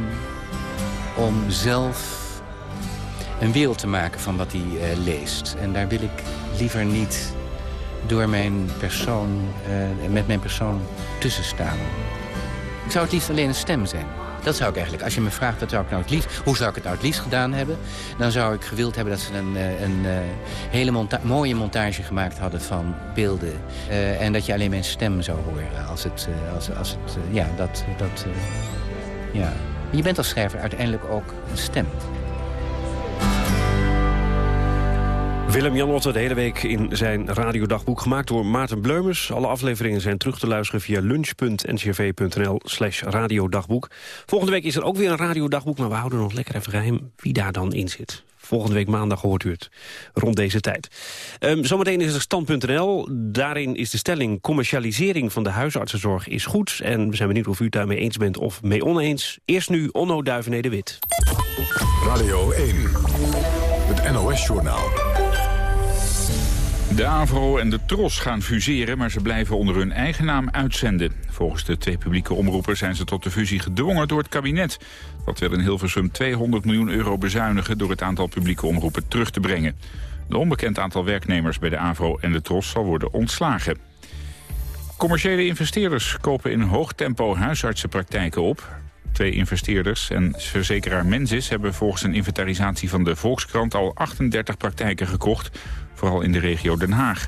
om zelf een wereld te maken van wat hij uh, leest. En daar wil ik liever niet door mijn persoon, uh, met mijn persoon tussen staan. Ik zou het liefst alleen een stem zijn. Dat zou ik eigenlijk, als je me vraagt wat zou ik nou het liefst, hoe zou ik het nou het liefst gedaan hebben... dan zou ik gewild hebben dat ze een, eh, een, een hele mooie montage gemaakt hadden van beelden. Uh, en dat je alleen mijn stem zou horen. Als het, als, als het ja, dat, dat, ja. Je bent als schrijver uiteindelijk ook een stem. Willem-Jan Otter de hele week in zijn radiodagboek gemaakt door Maarten Bleumers. Alle afleveringen zijn terug te luisteren via lunch.ncrv.nl slash radiodagboek. Volgende week is er ook weer een radiodagboek, maar we houden nog lekker even geheim wie daar dan in zit. Volgende week maandag hoort u het, rond deze tijd. Um, zometeen is er stand.nl. Daarin is de stelling commercialisering van de huisartsenzorg is goed. En we zijn benieuwd of u daarmee eens bent of mee oneens. Eerst nu Onno Duivenede-Wit. Radio 1, het NOS-journaal. De AVRO en de TROS gaan fuseren, maar ze blijven onder hun eigen naam uitzenden. Volgens de twee publieke omroepen zijn ze tot de fusie gedwongen door het kabinet. Dat wil in Hilversum 200 miljoen euro bezuinigen door het aantal publieke omroepen terug te brengen. Een onbekend aantal werknemers bij de AVRO en de TROS zal worden ontslagen. Commerciële investeerders kopen in hoog tempo huisartsenpraktijken op. Twee investeerders en verzekeraar Mensis hebben volgens een inventarisatie van de Volkskrant al 38 praktijken gekocht vooral in de regio Den Haag.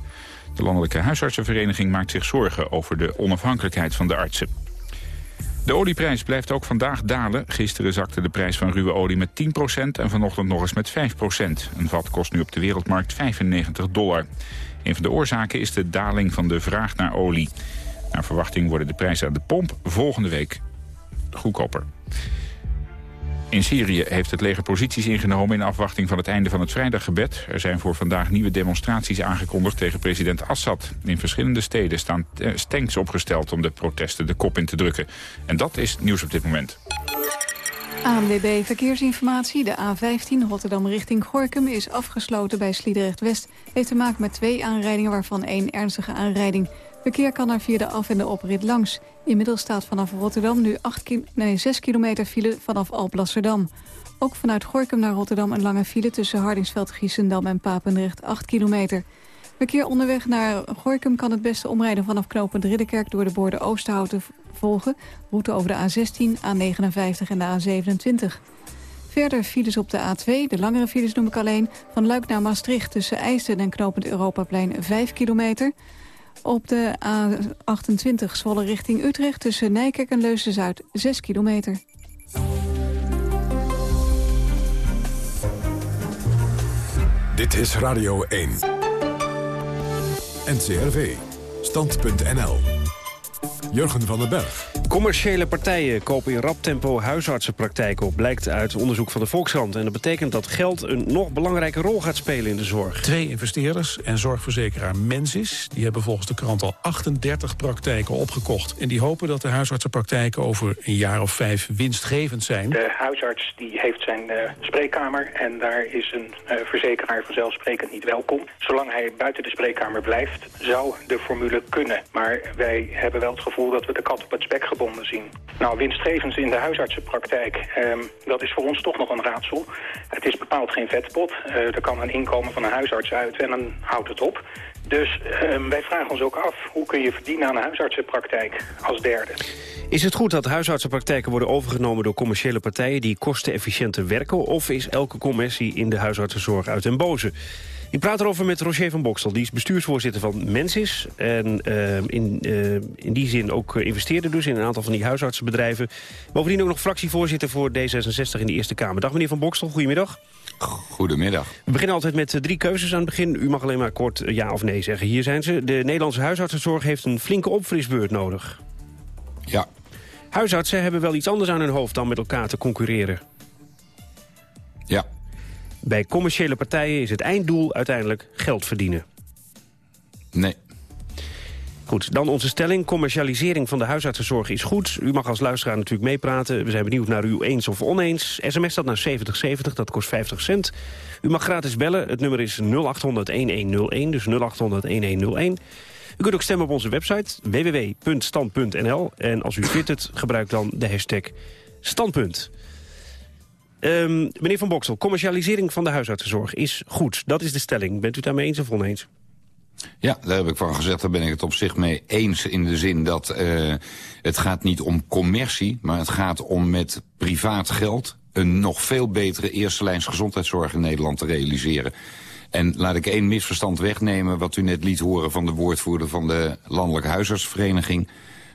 De Landelijke Huisartsenvereniging maakt zich zorgen over de onafhankelijkheid van de artsen. De olieprijs blijft ook vandaag dalen. Gisteren zakte de prijs van ruwe olie met 10% en vanochtend nog eens met 5%. Een vat kost nu op de wereldmarkt 95 dollar. Een van de oorzaken is de daling van de vraag naar olie. Naar verwachting worden de prijzen aan de pomp volgende week goedkoper. In Syrië heeft het leger posities ingenomen in afwachting van het einde van het vrijdaggebed. Er zijn voor vandaag nieuwe demonstraties aangekondigd tegen president Assad. In verschillende steden staan tanks opgesteld om de protesten de kop in te drukken. En dat is nieuws op dit moment. ANWB Verkeersinformatie. De A15 Rotterdam richting Gorkum is afgesloten bij Sliedrecht-West. Heeft te maken met twee aanrijdingen waarvan één ernstige aanrijding. Verkeer kan er via de af- en de oprit langs. Inmiddels staat vanaf Rotterdam nu 8 nee, 6 kilometer file vanaf Alblasserdam. Ook vanuit Gorkum naar Rotterdam een lange file tussen Hardingsveld, Giessendam en Papendrecht 8 kilometer. Verkeer onderweg naar Gorkum kan het beste omrijden vanaf knooppunt Ridderkerk door de borden Oosterhouten volgen. Route over de A16, A59 en de A27. Verder files op de A2, de langere files noem ik alleen. Van Luik naar Maastricht tussen IJsden en knooppunt Europaplein 5 kilometer. Op de A28 Zwolle richting Utrecht tussen Nijkerk en Leusden-Zuid 6 kilometer. Dit is Radio 1. NCRV. Stand.nl. Jurgen van den Berg. Commerciële partijen kopen in rap tempo huisartsenpraktijken op... blijkt uit onderzoek van de Volkskrant. En dat betekent dat geld een nog belangrijke rol gaat spelen in de zorg. Twee investeerders en zorgverzekeraar Mensis... die hebben volgens de krant al 38 praktijken opgekocht. En die hopen dat de huisartsenpraktijken over een jaar of vijf winstgevend zijn. De huisarts die heeft zijn uh, spreekkamer... en daar is een uh, verzekeraar vanzelfsprekend niet welkom. Zolang hij buiten de spreekkamer blijft, zou de formule kunnen. Maar wij hebben wel het gevoel dat we de kat op het spek gebonden zien. Nou, winstgevend in de huisartsenpraktijk, eh, dat is voor ons toch nog een raadsel. Het is bepaald geen vetpot. Uh, er kan een inkomen van een huisarts uit en dan houdt het op. Dus uh, wij vragen ons ook af, hoe kun je verdienen aan een huisartsenpraktijk als derde? Is het goed dat huisartsenpraktijken worden overgenomen door commerciële partijen die kostenefficiënter werken? Of is elke commercie in de huisartsenzorg uit den boze? Ik praat erover met Roger van Boksel, die is bestuursvoorzitter van Mensis. En uh, in, uh, in die zin ook investeerder dus in een aantal van die huisartsenbedrijven. Bovendien ook nog fractievoorzitter voor D66 in de Eerste Kamer. Dag meneer van Boksel, goedemiddag. Goedemiddag. We beginnen altijd met drie keuzes aan het begin. U mag alleen maar kort ja of nee zeggen. Hier zijn ze. De Nederlandse huisartsenzorg heeft een flinke opfrisbeurt nodig. Ja. Huisartsen hebben wel iets anders aan hun hoofd dan met elkaar te concurreren. Ja. Bij commerciële partijen is het einddoel uiteindelijk geld verdienen. Nee. Goed, dan onze stelling. Commercialisering van de huisartsenzorg is goed. U mag als luisteraar natuurlijk meepraten. We zijn benieuwd naar u eens of oneens. SMS dat naar 7070, dat kost 50 cent. U mag gratis bellen. Het nummer is 0800-1101, dus 0800-1101. U kunt ook stemmen op onze website www.stand.nl. En als u twittert, gebruik dan de hashtag standpunt. Ehm, meneer Van Boksel, commercialisering van de huisartsenzorg is goed. Dat is de stelling. Bent u daarmee eens of oneens? Ja, daar heb ik van gezegd, daar ben ik het op zich mee eens in de zin dat uh, het gaat niet om commercie, maar het gaat om met privaat geld een nog veel betere eerste lijns gezondheidszorg in Nederland te realiseren. En laat ik één misverstand wegnemen wat u net liet horen van de woordvoerder van de Landelijke Huisartsvereniging.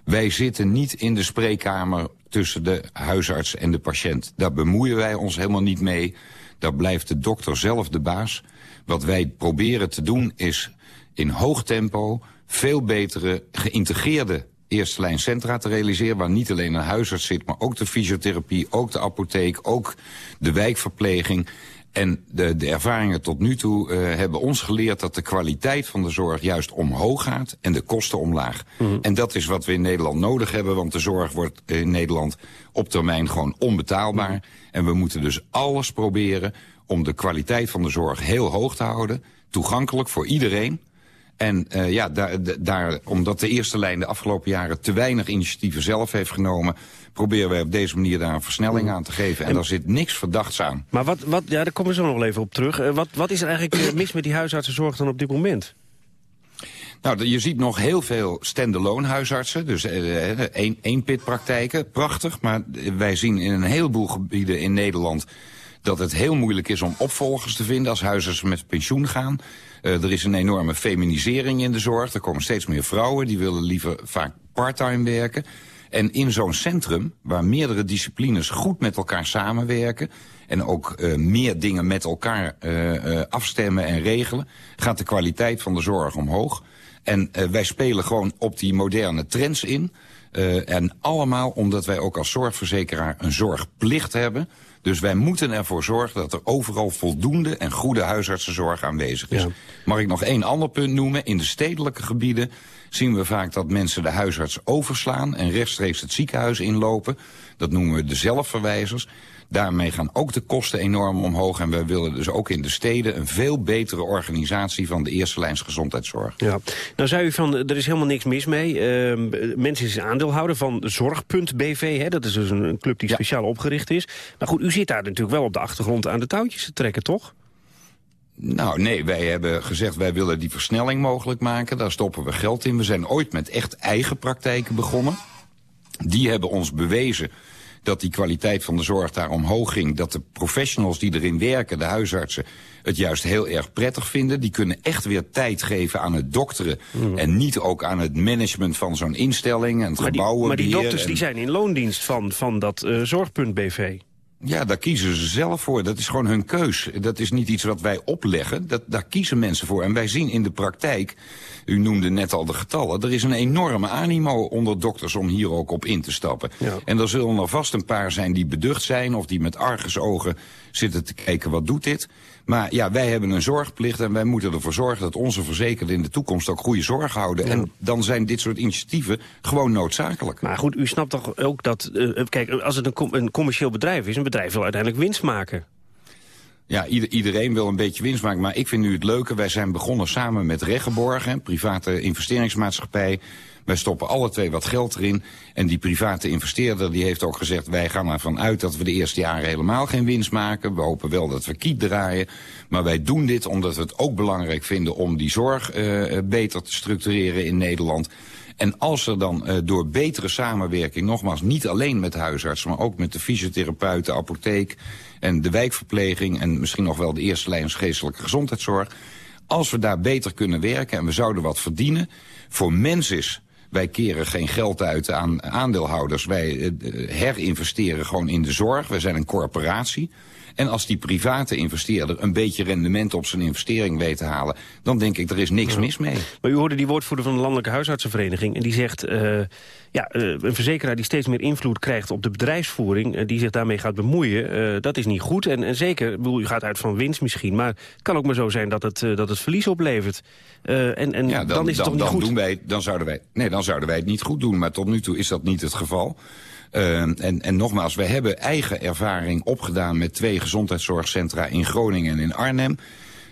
Wij zitten niet in de spreekkamer tussen de huisarts en de patiënt. Daar bemoeien wij ons helemaal niet mee. Daar blijft de dokter zelf de baas. Wat wij proberen te doen is in hoog tempo veel betere geïntegreerde eerste lijn centra te realiseren... waar niet alleen een huisarts zit, maar ook de fysiotherapie, ook de apotheek... ook de wijkverpleging. En de, de ervaringen tot nu toe uh, hebben ons geleerd dat de kwaliteit van de zorg juist omhoog gaat en de kosten omlaag. Mm. En dat is wat we in Nederland nodig hebben, want de zorg wordt in Nederland op termijn gewoon onbetaalbaar. Mm. En we moeten dus alles proberen om de kwaliteit van de zorg heel hoog te houden, toegankelijk voor iedereen. En uh, ja, daar, daar, omdat de eerste lijn de afgelopen jaren te weinig initiatieven zelf heeft genomen... proberen wij op deze manier daar een versnelling aan te geven. En, en daar zit niks verdachts aan. Maar wat, wat, ja, daar komen we zo nog even op terug. Uh, wat, wat is er eigenlijk mis met die huisartsenzorg dan op dit moment? Nou, je ziet nog heel veel stand-alone huisartsen, dus uh, één, één pitpraktijken. Prachtig, maar wij zien in een heleboel gebieden in Nederland dat het heel moeilijk is om opvolgers te vinden als huisartsen met pensioen gaan. Uh, er is een enorme feminisering in de zorg. Er komen steeds meer vrouwen, die willen liever vaak parttime werken. En in zo'n centrum, waar meerdere disciplines goed met elkaar samenwerken... en ook uh, meer dingen met elkaar uh, afstemmen en regelen... gaat de kwaliteit van de zorg omhoog. En wij spelen gewoon op die moderne trends in... en allemaal omdat wij ook als zorgverzekeraar een zorgplicht hebben... Dus wij moeten ervoor zorgen dat er overal voldoende en goede huisartsenzorg aanwezig is. Ja. Mag ik nog één ander punt noemen? In de stedelijke gebieden zien we vaak dat mensen de huisarts overslaan... en rechtstreeks het ziekenhuis inlopen. Dat noemen we de zelfverwijzers. Daarmee gaan ook de kosten enorm omhoog. En wij willen dus ook in de steden een veel betere organisatie van de eerste lijns gezondheidszorg. Ja. Nou zei u van, er is helemaal niks mis mee. Uh, mensen is aandeelhouder van Zorg.bv. Hè? Dat is dus een, club die ja. speciaal opgericht is. Maar goed, u zit daar natuurlijk wel op de achtergrond aan de touwtjes te trekken, toch? Nou, nee, wij hebben gezegd wij willen die versnelling mogelijk maken. Daar stoppen we geld in. We zijn ooit met echt eigen praktijken begonnen. Die hebben ons bewezen dat die kwaliteit van de zorg daar omhoog ging. Dat de professionals die erin werken, de huisartsen, het juist heel erg prettig vinden. Die kunnen echt weer tijd geven aan het dokteren. Mm. En niet ook aan het management van zo'n instelling en het gebouwen. Maar die dokters en... die zijn in loondienst van, van dat uh, zorgpunt BV. Ja, daar kiezen ze zelf voor. Dat is gewoon hun keus. Dat is niet iets wat wij opleggen. Dat, daar kiezen mensen voor. En wij zien in de praktijk, u noemde net al de getallen... er is een enorme animo onder dokters om hier ook op in te stappen. Ja. En er zullen er vast een paar zijn die beducht zijn... of die met argusogen zitten te kijken, wat doet dit? Maar ja, wij hebben een zorgplicht en wij moeten ervoor zorgen... dat onze verzekerden in de toekomst ook goede zorg houden. Ja. En dan zijn dit soort initiatieven gewoon noodzakelijk. Maar goed, u snapt toch ook dat... Uh, kijk, als het een, com een commercieel bedrijf is... een bedrijf wil uiteindelijk winst maken. Ja, ieder, iedereen wil een beetje winst maken. Maar ik vind nu het leuke, wij zijn begonnen samen met Reggeborgen... private investeringsmaatschappij... Wij stoppen alle twee wat geld erin. En die private investeerder die heeft ook gezegd... wij gaan ervan uit dat we de eerste jaren helemaal geen winst maken. We hopen wel dat we kiet draaien. Maar wij doen dit omdat we het ook belangrijk vinden... om die zorg uh, beter te structureren in Nederland... En als er dan uh, door betere samenwerking, nogmaals niet alleen met huisartsen... maar ook met de fysiotherapeuten, apotheek en de wijkverpleging... en misschien nog wel de eerste lijn geestelijke gezondheidszorg... als we daar beter kunnen werken en we zouden wat verdienen... voor mensen is wij keren geen geld uit aan aandeelhouders. Wij uh, herinvesteren gewoon in de zorg. Wij zijn een corporatie. En als die private investeerder een beetje rendement op zijn investering weet te halen... dan denk ik, er is niks ja. mis mee. Maar u hoorde die woordvoerder van de Landelijke Huisartsenvereniging... en die zegt, uh, ja, uh, een verzekeraar die steeds meer invloed krijgt op de bedrijfsvoering... Uh, die zich daarmee gaat bemoeien, dat is niet goed. En, en zeker, bedoel, u gaat uit van winst misschien... maar het kan ook maar zo zijn dat het, dat het verlies oplevert. en en ja, dan, dan, is het dan, toch niet dan goed? Doen wij, dan, zouden wij, nee, dan zouden wij het niet goed doen. Maar tot nu toe is dat niet het geval. Uh, en, en nogmaals, we hebben eigen ervaring opgedaan met twee gezondheidszorgcentra in Groningen en in Arnhem.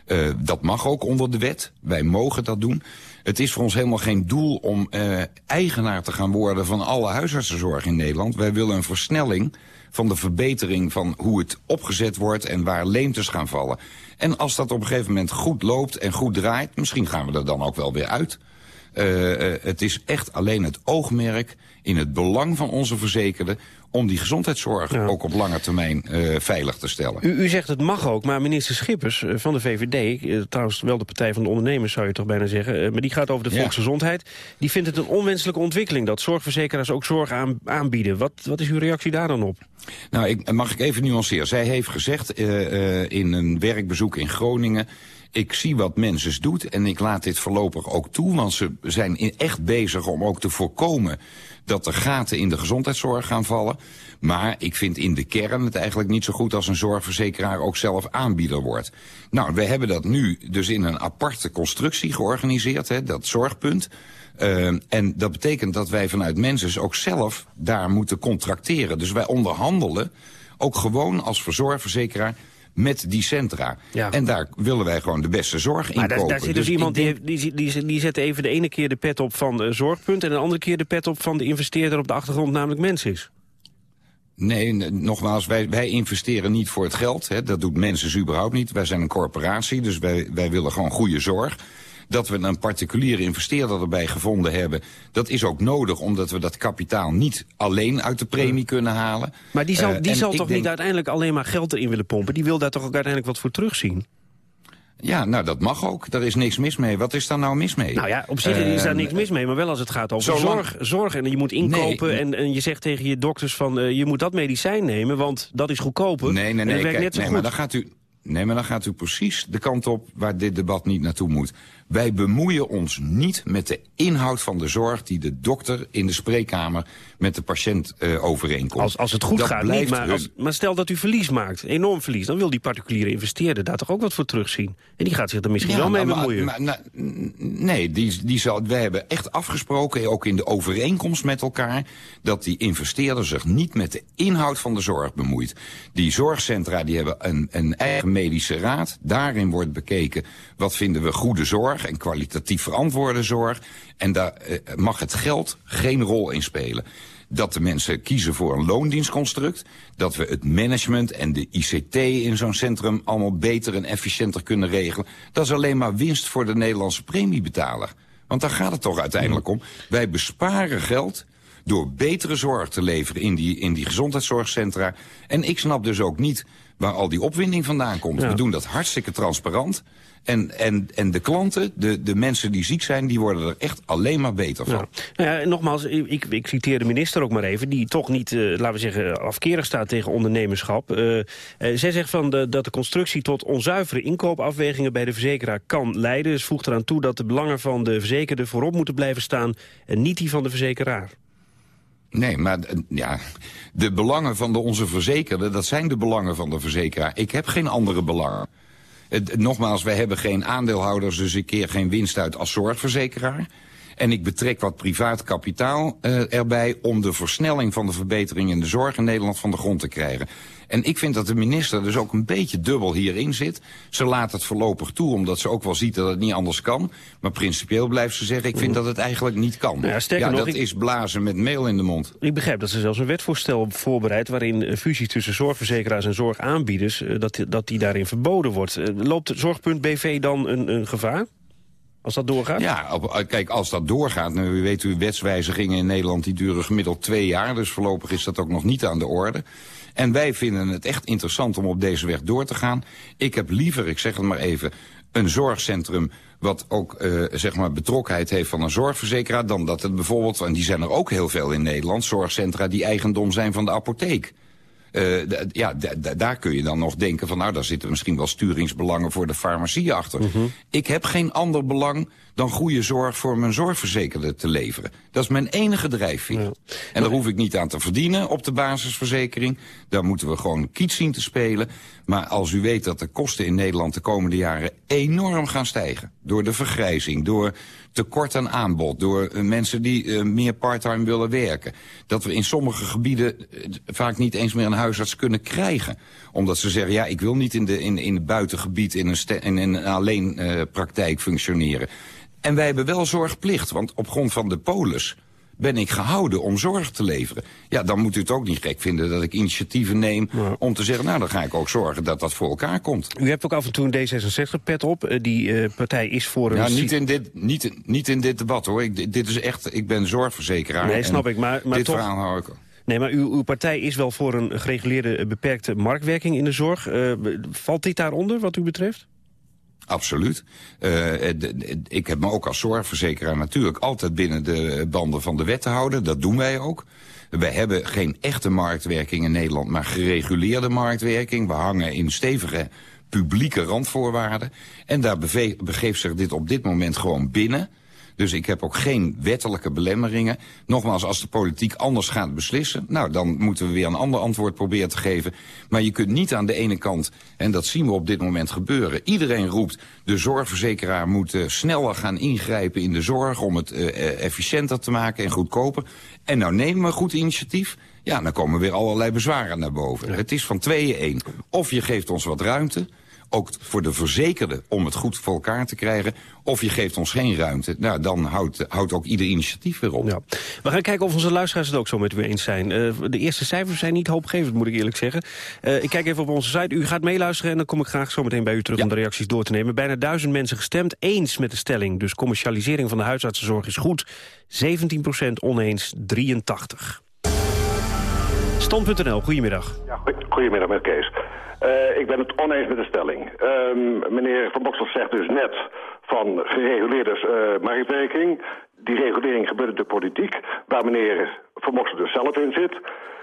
Uh, dat mag ook onder de wet. Wij mogen dat doen. Het is voor ons helemaal geen doel om uh, eigenaar te gaan worden van alle huisartsenzorg in Nederland. Wij willen een versnelling van de verbetering van hoe het opgezet wordt en waar leemtes gaan vallen. En als dat op een gegeven moment goed loopt en goed draait, misschien gaan we er dan ook wel weer uit. Uh, uh, het is echt alleen het oogmerk in het belang van onze verzekerden om die gezondheidszorg ja. ook op lange termijn uh, veilig te stellen. U, u, zegt het mag ook, maar minister Schippers van de VVD... Uh, trouwens wel de Partij van de Ondernemers zou je toch bijna zeggen... maar die gaat over de volksgezondheid. Die vindt het een onwenselijke ontwikkeling... dat zorgverzekeraars ook zorg aan, aanbieden. Wat, wat is uw reactie daar dan op? Nou, ik, mag ik even nuanceren. Zij heeft gezegd in een werkbezoek in Groningen... Ik zie wat Menses doet en ik laat dit voorlopig ook toe... want ze zijn echt bezig om ook te voorkomen dat er gaten in de gezondheidszorg gaan vallen. Maar ik vind in de kern het eigenlijk niet zo goed als een zorgverzekeraar ook zelf aanbieder wordt. Nou, we hebben dat nu dus in een aparte constructie georganiseerd, hè, dat zorgpunt. Uh, en dat betekent dat wij vanuit Menses ook zelf daar moeten contracteren. Dus wij onderhandelen ook gewoon als verzorgverzekeraar met die centra. Ja. En daar willen wij gewoon de beste zorg in maar daar, kopen. daar zit dus, dus iemand denk... die, die, die, zet even de ene keer de pet op van uh, Zorgpunt... en de andere keer de pet op van de investeerder op de achtergrond, namelijk Mensis. Nee, nogmaals, wij, wij investeren niet voor het geld. Hè. Dat doet mensen überhaupt niet. Wij zijn een corporatie, dus wij, wij willen gewoon goede zorg. Dat we een particuliere investeerder erbij gevonden hebben... dat is ook nodig, omdat we dat kapitaal niet alleen uit de premie kunnen halen. Maar die zal, die uh, zal toch denk... niet uiteindelijk alleen maar geld erin willen pompen? Die wil daar toch ook uiteindelijk wat voor terugzien? Ja, nou dat mag ook. Daar is niks mis mee. Wat is daar nou mis mee? Nou ja, op zich uh, is daar niks mis mee. Maar wel als het gaat over zolang... zorg, zorg. En je moet inkopen. Nee, en, en je zegt tegen je dokters van... Uh, je moet dat medicijn nemen, want dat is goedkoper. Nee, nee, nee. Kijk, nee maar dan gaat u... Nee, maar dan gaat u precies de kant op waar dit debat niet naartoe moet. Wij bemoeien ons niet met de inhoud van de zorg... die de dokter in de spreekkamer met de patiënt uh, overeenkomt. Als, als het goed dat gaat, niet, maar, als, maar stel dat u verlies maakt, enorm verlies... dan wil die particuliere investeerder daar toch ook wat voor terugzien. En die gaat zich er misschien ja, wel mee maar, bemoeien. Maar, nee, die, die zal, wij hebben echt afgesproken, ook in de overeenkomst met elkaar... dat die investeerder zich niet met de inhoud van de zorg bemoeit. Die zorgcentra die hebben een, een eigen medische raad. Daarin wordt bekeken wat vinden we goede zorg en kwalitatief verantwoorde zorg. En daar uh, mag het geld geen rol in spelen. Dat de mensen kiezen voor een loondienstconstruct. Dat we het management en de ICT in zo'n centrum allemaal beter en efficiënter kunnen regelen. Dat is alleen maar winst voor de Nederlandse premiebetaler. Want daar gaat het toch uiteindelijk om. Wij besparen geld door betere zorg te leveren in die, in die gezondheidszorgcentra. En ik snap dus ook niet waar al die opwinding vandaan komt. Ja. We doen dat hartstikke transparant. En, en, en de klanten, de, de mensen die ziek zijn, die worden er echt alleen maar beter van. Ja. Nou ja, nogmaals, ik, ik citeer de minister ook maar even... die toch niet, uh, laten we zeggen, afkerig staat tegen ondernemerschap. Uh, uh, zij zegt van de, dat de constructie tot onzuivere inkoopafwegingen... bij de verzekeraar kan leiden. Dus voegt eraan toe dat de belangen van de verzekerde voorop moeten blijven staan... en niet die van de verzekeraar. Nee, maar ja, de belangen van de onze verzekerde, dat zijn de belangen van de verzekeraar. Ik heb geen andere belangen. Het, nogmaals, wij hebben geen aandeelhouders, dus ik keer geen winst uit als zorgverzekeraar. En ik betrek wat privaat kapitaal uh, erbij om de versnelling van de verbetering in de zorg in Nederland van de grond te krijgen. En ik vind dat de minister dus ook een beetje dubbel hierin zit. Ze laat het voorlopig toe, omdat ze ook wel ziet dat het niet anders kan. Maar principieel blijft ze zeggen, ik vind dat het eigenlijk niet kan. Ja, ja nog, dat is blazen met meel in de mond. Ik begrijp dat ze zelfs een wetvoorstel voorbereidt... waarin fusies tussen zorgverzekeraars en zorgaanbieders... dat, dat die daarin verboden wordt. Loopt Zorgpunt BV dan een, een gevaar? Als dat doorgaat? Ja, op, kijk, als dat doorgaat... Nu, u weet u, wetswijzigingen in Nederland die duren gemiddeld twee jaar... dus voorlopig is dat ook nog niet aan de orde. En wij vinden het echt interessant om op deze weg door te gaan. Ik heb liever, ik zeg het maar even, een zorgcentrum wat ook uh, zeg maar betrokkenheid heeft van een zorgverzekeraar... dan dat het bijvoorbeeld, en die zijn er ook heel veel in Nederland... zorgcentra die eigendom zijn van de apotheek. Uh, ja, daar kun je dan nog denken van... nou, daar zitten misschien wel sturingsbelangen voor de farmacie achter. Mm -hmm. Ik heb geen ander belang dan goede zorg voor mijn zorgverzekerde te leveren. Dat is mijn enige drijfveer. Ja. En daar hoef ik niet aan te verdienen op de basisverzekering. Daar moeten we gewoon kiet zien te spelen. Maar als u weet dat de kosten in Nederland de komende jaren enorm gaan stijgen... door de vergrijzing, door tekort aan aanbod... door uh, mensen die uh, meer parttime willen werken... dat we in sommige gebieden uh, vaak niet eens meer een huisarts kunnen krijgen. Omdat ze zeggen, ja, ik wil niet in, de, in, in het buitengebied in een, in een alleen praktijk functioneren En wij hebben wel zorgplicht, want op grond van de polis ben ik gehouden om zorg te leveren. Ja, dan moet u het ook niet gek vinden dat ik initiatieven neem om te zeggen... nou, dan ga ik ook zorgen dat dat voor elkaar komt. U hebt ook af en toe een D66-pet op. Eh, Die eh, partij is voor een... Ja, niet in dit, niet, niet in dit debat hoor. Ik, dit is echt, ik ben zorgverzekeraar. Nee, snap ik, maar, maar dit toch... verhaal hou ik... Nee, maar uw, uw partij is wel voor een gereguleerde eh, beperkte marktwerking in de zorg. Valt dit daaronder wat u betreft? Absoluut. D- ik heb me ook als zorgverzekeraar natuurlijk altijd binnen de banden van de wet te houden. Dat doen wij ook. Wij hebben geen echte marktwerking in Nederland, maar gereguleerde marktwerking. We hangen in stevige publieke randvoorwaarden. En daar begeeft zich dit op dit moment gewoon binnen. Dus ik heb ook geen wettelijke belemmeringen. Nogmaals, als de politiek anders gaat beslissen... nou, dan moeten we weer een ander antwoord proberen te geven. Maar je kunt niet aan de ene kant, en dat zien we op dit moment gebeuren... iedereen roept, de zorgverzekeraar moet eh, sneller gaan ingrijpen in de zorg... om het eh, eh, efficiënter te maken en goedkoper. En nou nemen we een goed initiatief... ja, dan komen weer allerlei bezwaren naar boven. Het is van tweeën één. Of je geeft ons wat ruimte ook voor de verzekerde om het goed voor elkaar te krijgen. Of je geeft ons geen ruimte. Nou, dan houdt, houdt ook ieder initiatief weer op. Ja. We gaan kijken of onze luisteraars het ook zo met u eens zijn. Eh, de eerste cijfers zijn niet hoopgevend, moet ik eerlijk zeggen. Eh, ik kijk even op onze site. U gaat meeluisteren en dan kom ik graag zo meteen bij u terug... om de reacties door te nemen. Bijna duizend mensen gestemd. Eens met de stelling. Dus commercialisering van de huisartsenzorg is goed. 17% oneens, 83. Stand.nl, goedemiddag. Ja, goe- goedemiddag met Kees. Eh, ik ben het oneens met de stelling. Ehm, meneer Van Boksel zegt dus net van gereguleerde eh, marktwerking. Die regulering gebeurt de politiek, waar meneer Van Boksel dus zelf in zit.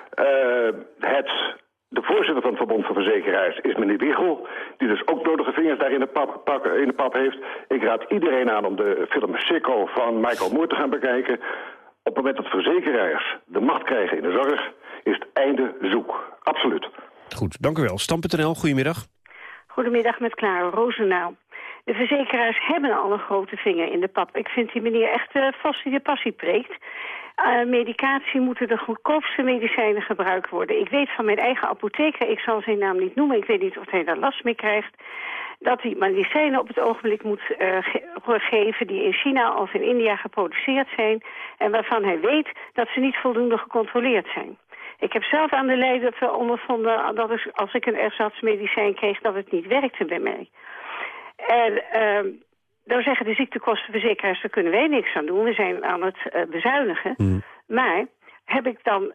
Eh, het, de voorzitter van het Verbond van Verzekeraars is meneer Wiegel... die dus ook nodige vingers daar in de, pap, in de pap heeft. Ik raad iedereen aan om de film Sicko van Michael Moore te gaan bekijken. Op het moment dat verzekeraars de macht krijgen in de zorg... is het einde zoek. Absoluut. Goed, dank u wel. Stand.nl, goedemiddag. Goedemiddag met Clara Roosendaal. De verzekeraars hebben al een grote vinger in de pap. Ik vind die meneer echt uh, vast die de passie preekt. Uh, medicatie moeten de goedkoopste medicijnen gebruikt worden. Ik weet van mijn eigen apotheker, ik zal zijn naam niet noemen... ik weet niet of hij daar last mee krijgt... dat hij medicijnen op het ogenblik moet uh, ge geven... die in China of in India geproduceerd zijn... en waarvan hij weet dat ze niet voldoende gecontroleerd zijn. Ik heb zelf aan de lijden ondervonden dat ik, als ik een ersatsmedicijn kreeg, dat het niet werkte bij mij. En uh, dan zeggen de ziektekostenverzekeraars, daar kunnen wij niks aan doen. We zijn aan het uh, bezuinigen. Mm. Maar heb ik dan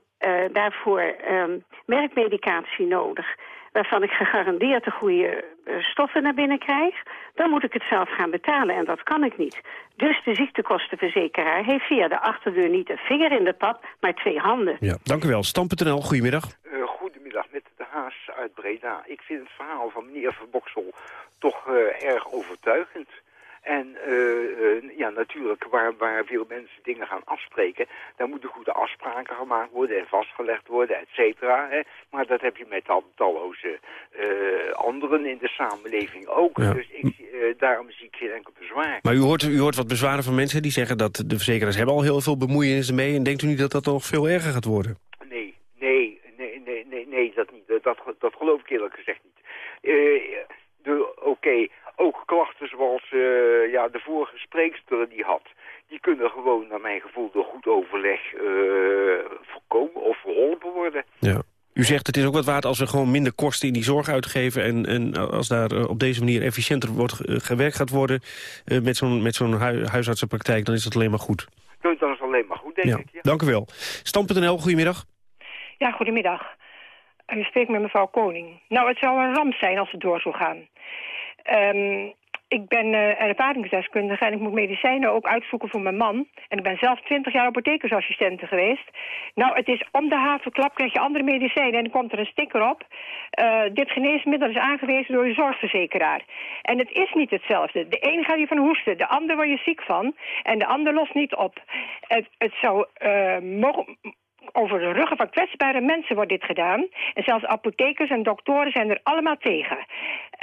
daarvoor um, merkmedicatie nodig waarvan ik gegarandeerd de goede uh, stoffen naar binnen krijg, dan moet ik het zelf gaan betalen en dat kan ik niet. Dus de ziektekostenverzekeraar heeft via de achterdeur niet een vinger in de pap, maar twee handen. Ja, dank u wel. Stam.nl, goedemiddag. Uh, goedemiddag, met de Haas uit Breda. Ik vind het verhaal van meneer Verboksel toch uh, erg overtuigend. En uh, uh, ja, natuurlijk, waar, waar veel mensen dingen gaan afspreken... daar moeten goede afspraken gemaakt worden en vastgelegd worden, et cetera. Maar dat heb je met tal, talloze uh, anderen in de samenleving ook. Ja. Dus ik, daarom zie ik geen enkel bezwaar. Maar u hoort, u hoort wat bezwaren van mensen die zeggen... dat de verzekeraars hebben al heel veel bemoeienissen mee... en denkt u niet dat dat nog veel erger gaat worden? Nee, nee, nee, nee, nee, nee dat niet. Dat, dat geloof ik eerlijk gezegd niet. Oké... Ook klachten zoals uh, ja, de vorige spreekster die had. Die kunnen gewoon naar mijn gevoel door goed overleg uh, voorkomen of verholpen worden. Ja. U zegt het is ook wat waard als we gewoon minder kosten in die zorg uitgeven... en, en als daar uh, op deze manier efficiënter wordt gewerkt gaat worden... met zo'n met zo'n hu huisartsenpraktijk, dan is dat alleen maar goed. Dan is het alleen maar goed, denk ja. ik. Ja. Dank u wel. Stam.nl, goedemiddag. Ja, goedemiddag. U spreekt met mevrouw Koning. Nou, het zou een ramp zijn als het door zou gaan. Um, ik ben uh, ervaringsdeskundige en ik moet medicijnen ook uitzoeken voor mijn man. En ik ben zelf 20 jaar apothekersassistente geweest. Nou, het is om de havenklap krijg je andere medicijnen en dan komt er een sticker op. Uh, dit geneesmiddel is aangewezen door je zorgverzekeraar. En het is niet hetzelfde. De een gaat je van hoesten, de ander word je ziek van. En de ander lost niet op. Het, het zou mogen over de ruggen van kwetsbare mensen wordt dit gedaan. En zelfs apothekers en doktoren zijn er allemaal tegen.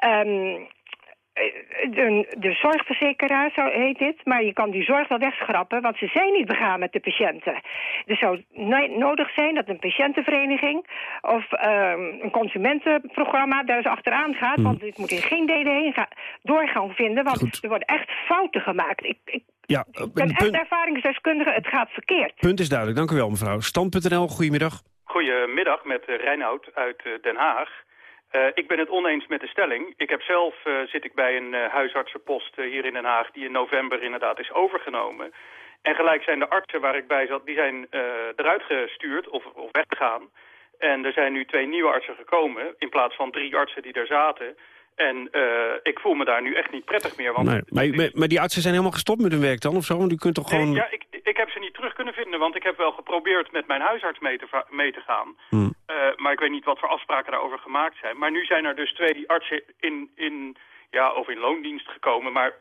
Um, eh, de, de zorgverzekeraar zo heet dit, maar je kan die zorg wel wegschrappen, want ze zijn niet begaan met de patiënten. Er zou nodig zijn dat een patiëntenvereniging of ehm, een consumentenprogramma daar eens achteraan gaat, Hmm. want dit moet in geen delen heen gaan, doorgang vinden, want er worden echt fouten gemaakt. Ik, ik Ja, ben het echt ervaringsdeskundige, het gaat verkeerd. punt is duidelijk. Dank u wel, mevrouw. Stand.nl, goedemiddag. Goedemiddag met eh, Reinoud uit eh, Den Haag. Eh, ik ben het oneens met de stelling. Ik heb zelf eh, zit ik bij een eh, huisartsenpost hier in Den Haag die in november inderdaad is overgenomen. En gelijk zijn de artsen waar ik bij zat, die zijn eruit gestuurd of, of weggegaan. En er zijn nu twee nieuwe artsen gekomen in plaats van drie artsen die er zaten. En eh, ik voel me daar nu echt niet prettig meer. Want Nee, maar, maar, maar die artsen zijn helemaal gestopt met hun werk dan, of zo? Want u kunt toch gewoon... Nee, ja, ik, ik heb ze niet terug kunnen vinden, want ik heb wel geprobeerd met mijn huisarts mee te, va- mee te gaan. Hmm. Eh, maar ik weet niet wat voor afspraken daarover gemaakt zijn. Maar nu zijn er dus twee artsen in, in, ja, of in loondienst gekomen. Maar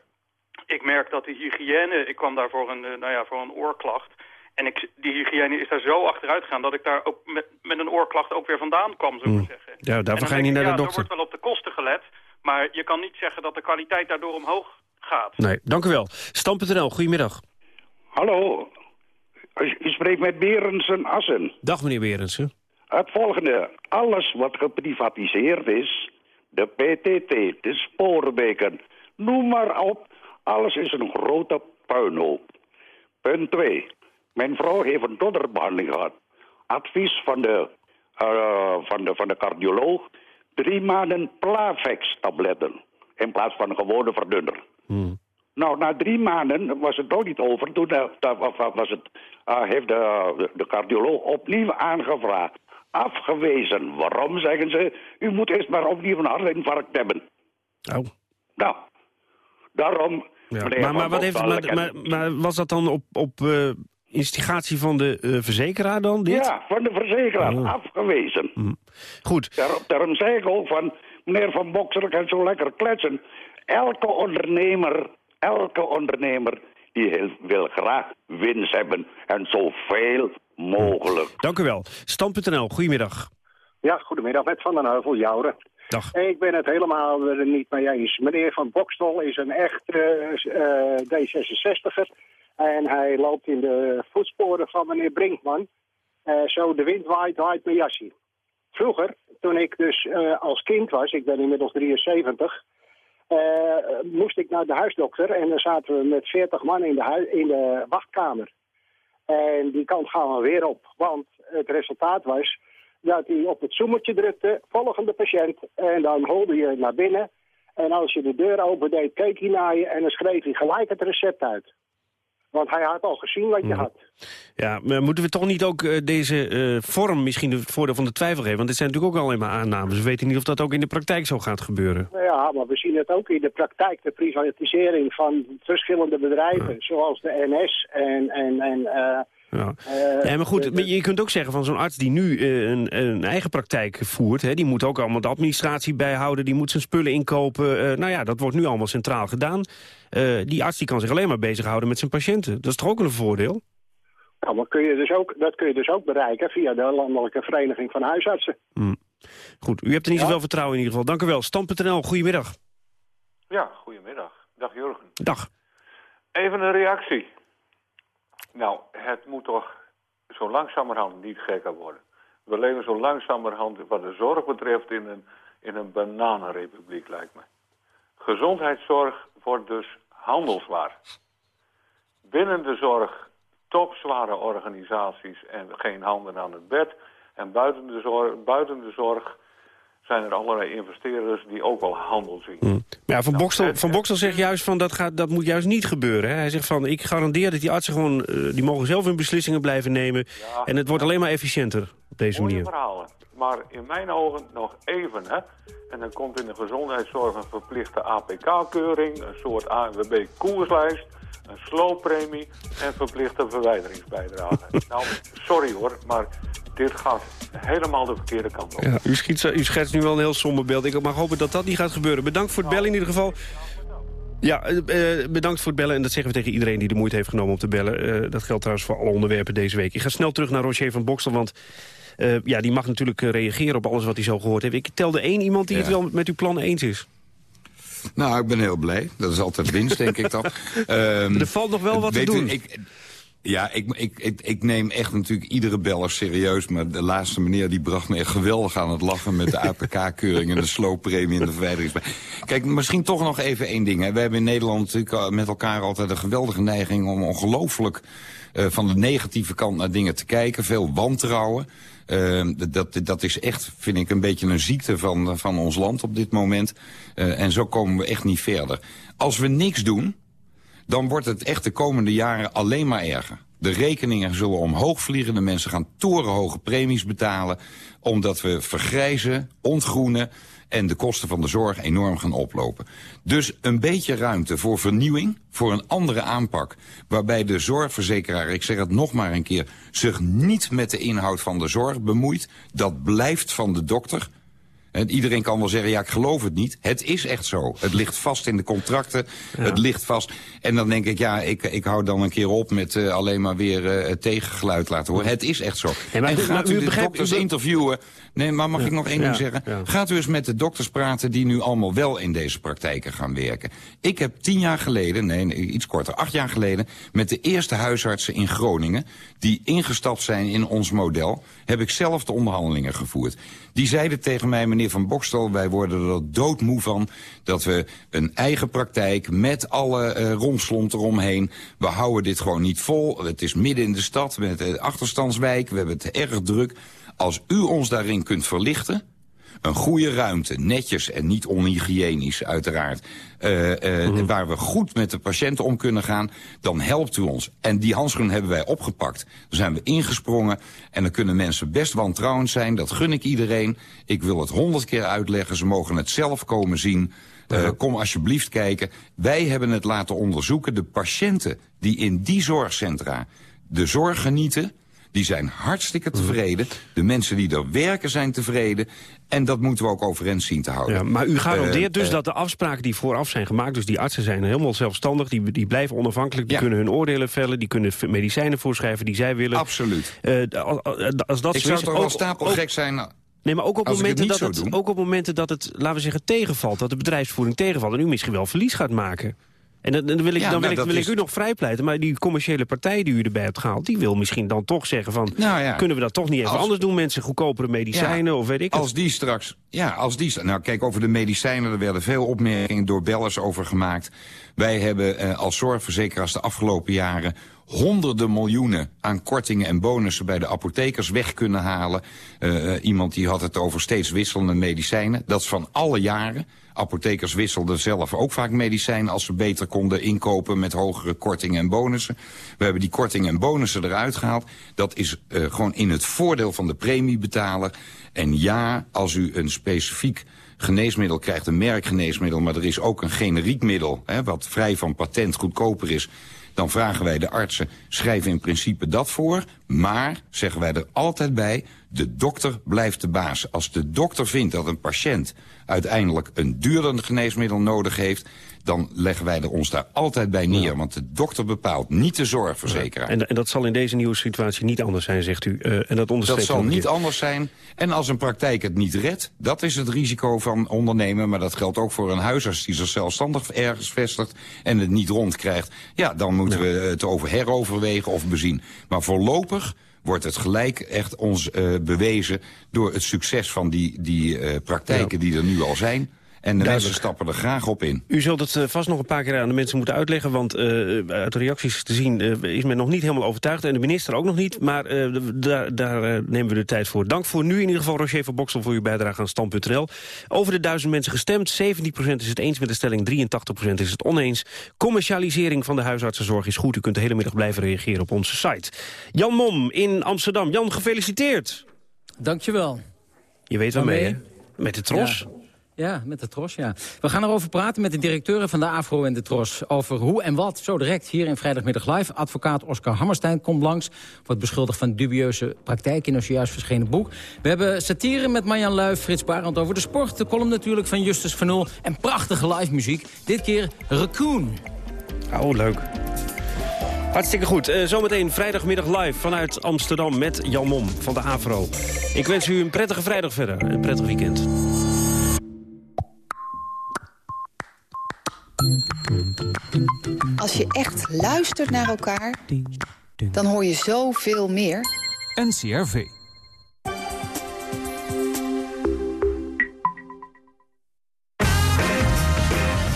ik merk dat de hygiëne, ik kwam daar voor een, eh, nou ja, voor een oorklacht. En ik, die hygiëne is daar zo achteruit gegaan dat ik daar ook met, met een oorklacht ook weer vandaan kwam, we Hmm. zeggen. Ja, daarvoor ga je niet naar de ja, dokter. Er wordt wel op de kosten gelet, maar je kan niet zeggen dat de kwaliteit daardoor omhoog gaat. Nee, dank u wel. Stand.nl, goedemiddag. Hallo, u u spreekt met Berensen Assen. Dag meneer Berendsen. Het volgende, alles wat geprivatiseerd is, de PTT, de spoorwegen, noem maar op, alles is een grote puinhoop. Punt 2. Mijn vrouw heeft een donderbehandeling gehad. Advies van de, eh, van de, van de cardioloog, drie maanden Plavix-tabletten in plaats van een gewone verdunner. Nou, na drie maanden was het nog niet over. Toen eh, was het, eh, heeft de, de, cardioloog opnieuw aangevraagd. Afgewezen. Waarom, zeggen ze? U moet eerst maar opnieuw een hartinfarct hebben. Oh. Nou, daarom... Ja, maar, wat heeft, maar, maar was dat dan op, op eh, instigatie van de eh, verzekeraar dan, dit? Ja, van de verzekeraar. Oh. Afgewezen. Goed. Daar, daarom zei ik ook van... Meneer Van Boksel kan zo lekker kletsen. Elke ondernemer, elke ondernemer... die heel- wil graag winst hebben. En zoveel mogelijk. Dank u wel. Stand.nl, goedemiddag. Ja, goedemiddag, met Van den Heuvel, Jouren. Dag. Ik ben het helemaal er niet mee eens. Meneer Van Bokstel is een echt eh, eh, D66er. En hij loopt in de voetsporen van meneer Brinkman. Eh, zo de wind waait, waait mijn jasje. Vroeger, toen ik dus eh, als kind was, ik ben inmiddels 73... eh, moest ik naar de huisdokter en dan zaten we met 40 man in de, in de wachtkamer. En die kant gaan we weer op. Want het resultaat was dat hij op het zoemertje drukte, volgende patiënt. En dan holde je naar binnen. En als je de deur opendeed, keek hij naar je en dan schreef hij gelijk het recept uit. Want hij had al gezien wat je had. Ja, maar moeten we toch niet ook eh, deze eh, vorm misschien het voordeel van de twijfel geven? Want dit zijn natuurlijk ook alleen maar aannames. We weten niet of dat ook in de praktijk zo gaat gebeuren. Nou ja, maar we zien het ook in de praktijk, de privatisering van verschillende bedrijven. Zoals de NS en... en, en eh, Ja. eh, ja, maar goed, maar je kunt ook zeggen van zo'n arts die nu eh, een, een eigen praktijk voert... Hè, die moet ook allemaal de administratie bijhouden, die moet zijn spullen inkopen. Eh, nou ja, dat wordt nu allemaal centraal gedaan. Eh, die arts die kan zich alleen maar bezighouden met zijn patiënten. Dat is toch ook een voordeel? nou, maar kun je dus ook, dat kun je dus ook bereiken via de Landelijke Vereniging van Huisartsen. Hm. Goed, u hebt er niet zoveel vertrouwen in ieder geval. Dank u wel. Stand.nl, goedemiddag. Ja, goedemiddag. Dag Jurgen. Dag. Even een reactie. Nou, het moet toch zo langzamerhand niet gekker worden. We leven zo langzamerhand wat de zorg betreft in een, in een bananenrepubliek, lijkt me. Gezondheidszorg wordt dus handelswaar. Binnen de zorg topzware organisaties en geen handen aan het bed. En buiten de zorg, buiten de zorg zijn er allerlei investeerders die ook wel handel zien. Maar ja, van, Bokstel, van Bokstel zegt juist van dat, gaat, dat moet juist niet gebeuren. Hè? Hij zegt van ik garandeer dat die artsen gewoon... eh, die mogen zelf hun beslissingen blijven nemen. en het wordt alleen maar efficiënter op deze Mooie manier. verhalen. Maar in mijn ogen nog even, hè. En dan komt in de gezondheidszorg een verplichte APK-keuring... een soort ANWB-koerslijst, een slooppremie... en verplichte verwijderingsbijdrage. nou, sorry hoor, maar dit gaat helemaal de verkeerde kant op. Ja, u, schiet, u schetst nu wel een heel somber beeld. Ik mag hopen dat dat niet gaat gebeuren. Bedankt voor het bellen in ieder geval. Ja, eh, eh, bedankt voor het bellen. En dat zeggen we tegen iedereen die de moeite heeft genomen om te bellen. Eh, dat geldt trouwens voor alle onderwerpen deze week. Ik ga snel terug naar Roger van Bokstel, want... eh, ja, die mag natuurlijk reageren op alles wat hij zo gehoord heeft. Ik telde één iemand die Ja. het wel met uw plan eens is. Nou, ik ben heel blij. Dat is altijd winst, denk ik dan. Ehm, er valt nog wel wat te u, doen. ik, ja, ik, ik, ik, ik neem echt natuurlijk iedere beller serieus. Maar de laatste meneer die bracht me echt geweldig aan het lachen... met de APK-keuring en de slooppremie en de verwijderingspremie. Kijk, misschien toch nog even één ding. Hè. We hebben in Nederland natuurlijk met elkaar altijd een geweldige neiging... om ongelooflijk eh, van de negatieve kant naar dingen te kijken. Veel wantrouwen. Eh, dat, dat is echt, vind ik, een beetje een ziekte van, van ons land op dit moment. Eh, en zo komen we echt niet verder. Als we niks doen, dan wordt het echt de komende jaren alleen maar erger. De rekeningen zullen omhoog vliegen. De mensen gaan torenhoge premies betalen. Omdat we vergrijzen, ontgroenen en de kosten van de zorg enorm gaan oplopen. Dus een beetje ruimte voor vernieuwing, voor een andere aanpak... waarbij de zorgverzekeraar, ik zeg het nog maar een keer... zich niet met de inhoud van de zorg bemoeit. Dat blijft van de dokter. En iedereen kan wel zeggen, ja, ik geloof het niet. Het is echt zo. Het ligt vast in de contracten. Het ligt vast. En dan denk ik, ja, ik, ik hou dan een keer op met eh, alleen maar weer eh, tegengeluid laten horen. Het is echt zo. Nee, maar en gaat maar u, u dokters u interviewen... Nee, maar mag Ja, ik nog één ding zeggen? Gaat u eens met de dokters praten die nu allemaal wel in deze praktijken gaan werken. Ik heb tien jaar geleden, nee, iets korter, acht jaar geleden... met de eerste huisartsen in Groningen... die ingestapt zijn in ons model... heb ik zelf de onderhandelingen gevoerd. Die zeiden tegen mij, meneer Van Bokstel... wij worden er doodmoe van dat we een eigen praktijk... met alle eh romslomp eromheen... we houden dit gewoon niet vol. Het is midden in de stad met de achterstandswijk. We hebben het erg druk. Als u ons daarin kunt verlichten... Een goede ruimte, netjes en niet onhygiënisch uiteraard. eh, eh, Waar we goed met de patiënten om kunnen gaan, dan helpt u ons. En die handschoen hebben wij opgepakt. Daar zijn we ingesprongen en dan kunnen mensen best wantrouwend zijn. Dat gun ik iedereen. Ik wil het honderd keer uitleggen. Ze mogen het zelf komen zien. Eh, kom alsjeblieft kijken. Wij hebben het laten onderzoeken. De patiënten die in die zorgcentra de zorg genieten... Die zijn hartstikke tevreden. De mensen die er werken zijn tevreden. En dat moeten we ook overeind zien te houden. Ja, maar u garandeert Eh, dus eh, dat de afspraken die vooraf zijn gemaakt... dus die artsen zijn helemaal zelfstandig, die, die blijven onafhankelijk... die kunnen hun oordelen vellen, die kunnen medicijnen voorschrijven die zij willen. Absoluut. als, als dat ik zo zou toch wel stapelgek zijn... Nee, maar ook op, het momenten dat het, doen. ook op momenten dat het, laten we zeggen, tegenvalt... dat de bedrijfsvoering tegenvalt en u misschien wel verlies gaat maken. En dan, dan wil, ik, Ja, dan wil, nou, ik, wil is- ik u nog vrijpleiten. Maar die commerciële partij die u erbij hebt gehaald... die wil misschien dan toch zeggen van... Nou ja. kunnen we dat toch niet even Als- anders doen? Mensen goedkopere medicijnen of weet ik het. Als die straks... Ja, als die... Nou, kijk, over de medicijnen... er werden veel opmerkingen door bellers over gemaakt. Wij hebben eh, als zorgverzekeraars de afgelopen jaren... honderden miljoenen aan kortingen en bonussen... bij de apothekers weg kunnen halen. Eh, eh, iemand die had het over steeds wisselende medicijnen. Dat is van alle jaren. Apothekers wisselden zelf ook vaak medicijnen... als ze beter konden inkopen met hogere kortingen en bonussen. We hebben die kortingen en bonussen eruit gehaald. Dat is eh, gewoon in het voordeel van de premiebetaler. En ja, als u een specifiek geneesmiddel krijgt, een merkgeneesmiddel... maar er is ook een generiek middel, hè, wat vrij van patent goedkoper is... dan vragen wij de artsen, schrijf in principe dat voor... maar, zeggen wij er altijd bij, de dokter blijft de baas. Als de dokter vindt dat een patiënt uiteindelijk een duurder geneesmiddel nodig heeft... dan leggen wij er ons daar altijd bij neer. Want de dokter bepaalt, niet de zorgverzekeraar. En, en dat zal in deze nieuwe situatie niet anders zijn, zegt u. Eh, en dat Dat zal niet anders zijn. En als een praktijk het niet redt, dat is het risico van ondernemen. Maar dat geldt ook voor een huisarts die zich zelfstandig ergens vestigt... en het niet rondkrijgt. Ja, dan moeten we het over heroverwegen of bezien. Maar voorlopig wordt het gelijk echt ons eh, bewezen... door het succes van die, die eh, praktijken die er nu al zijn... En de Duidelijk. mensen stappen er graag op in. U zult het eh, vast nog een paar keer aan de mensen moeten uitleggen... want eh, uit de reacties te zien eh, is men nog niet helemaal overtuigd... en de minister ook nog niet, maar eh, daar, daar nemen we de tijd voor. Dank voor nu in ieder geval, Roger van Boksel... voor uw bijdrage aan Stand.nl. Over de duizend mensen gestemd. 17% is het eens met de stelling, 83% is het oneens. Commercialisering van de huisartsenzorg is goed. U kunt de hele middag blijven reageren op onze site. Jan Mom in Amsterdam. Jan, gefeliciteerd. Dankjewel. Je weet waarmee, Waarmee? hè? Met de tros. Ja. Ja, met de Tros, ja. We gaan erover praten met de directeuren van de AFRO en de Tros. Over hoe en wat, zo direct hier in Vrijdagmiddag Live. Advocaat Oscar Hammerstein komt langs. Wordt beschuldigd van dubieuze praktijk in een zojuist verschenen boek. We hebben satire met Marjan Luif, Frits Barend over de sport. De column natuurlijk van Justus van Nul. En prachtige live muziek. Dit keer Raccoon. Oh, leuk. Hartstikke goed. Eh, zometeen vrijdagmiddag live vanuit Amsterdam met Jan Mom van de AVRO. Ik wens u een prettige vrijdag verder. Een prettig weekend. Als je echt luistert naar elkaar, dan hoor je zoveel meer. NCRV.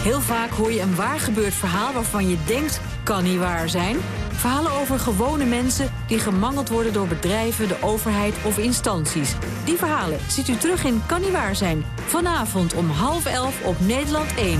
Heel vaak hoor je een waar gebeurd verhaal waarvan je denkt, kan niet waar zijn. Verhalen over gewone mensen die gemangeld worden door bedrijven, de overheid of instanties. Die verhalen ziet u terug in Kan niet waar zijn. Vanavond om half elf op Nederland 1.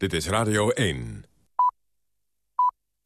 Dit is Radio 1.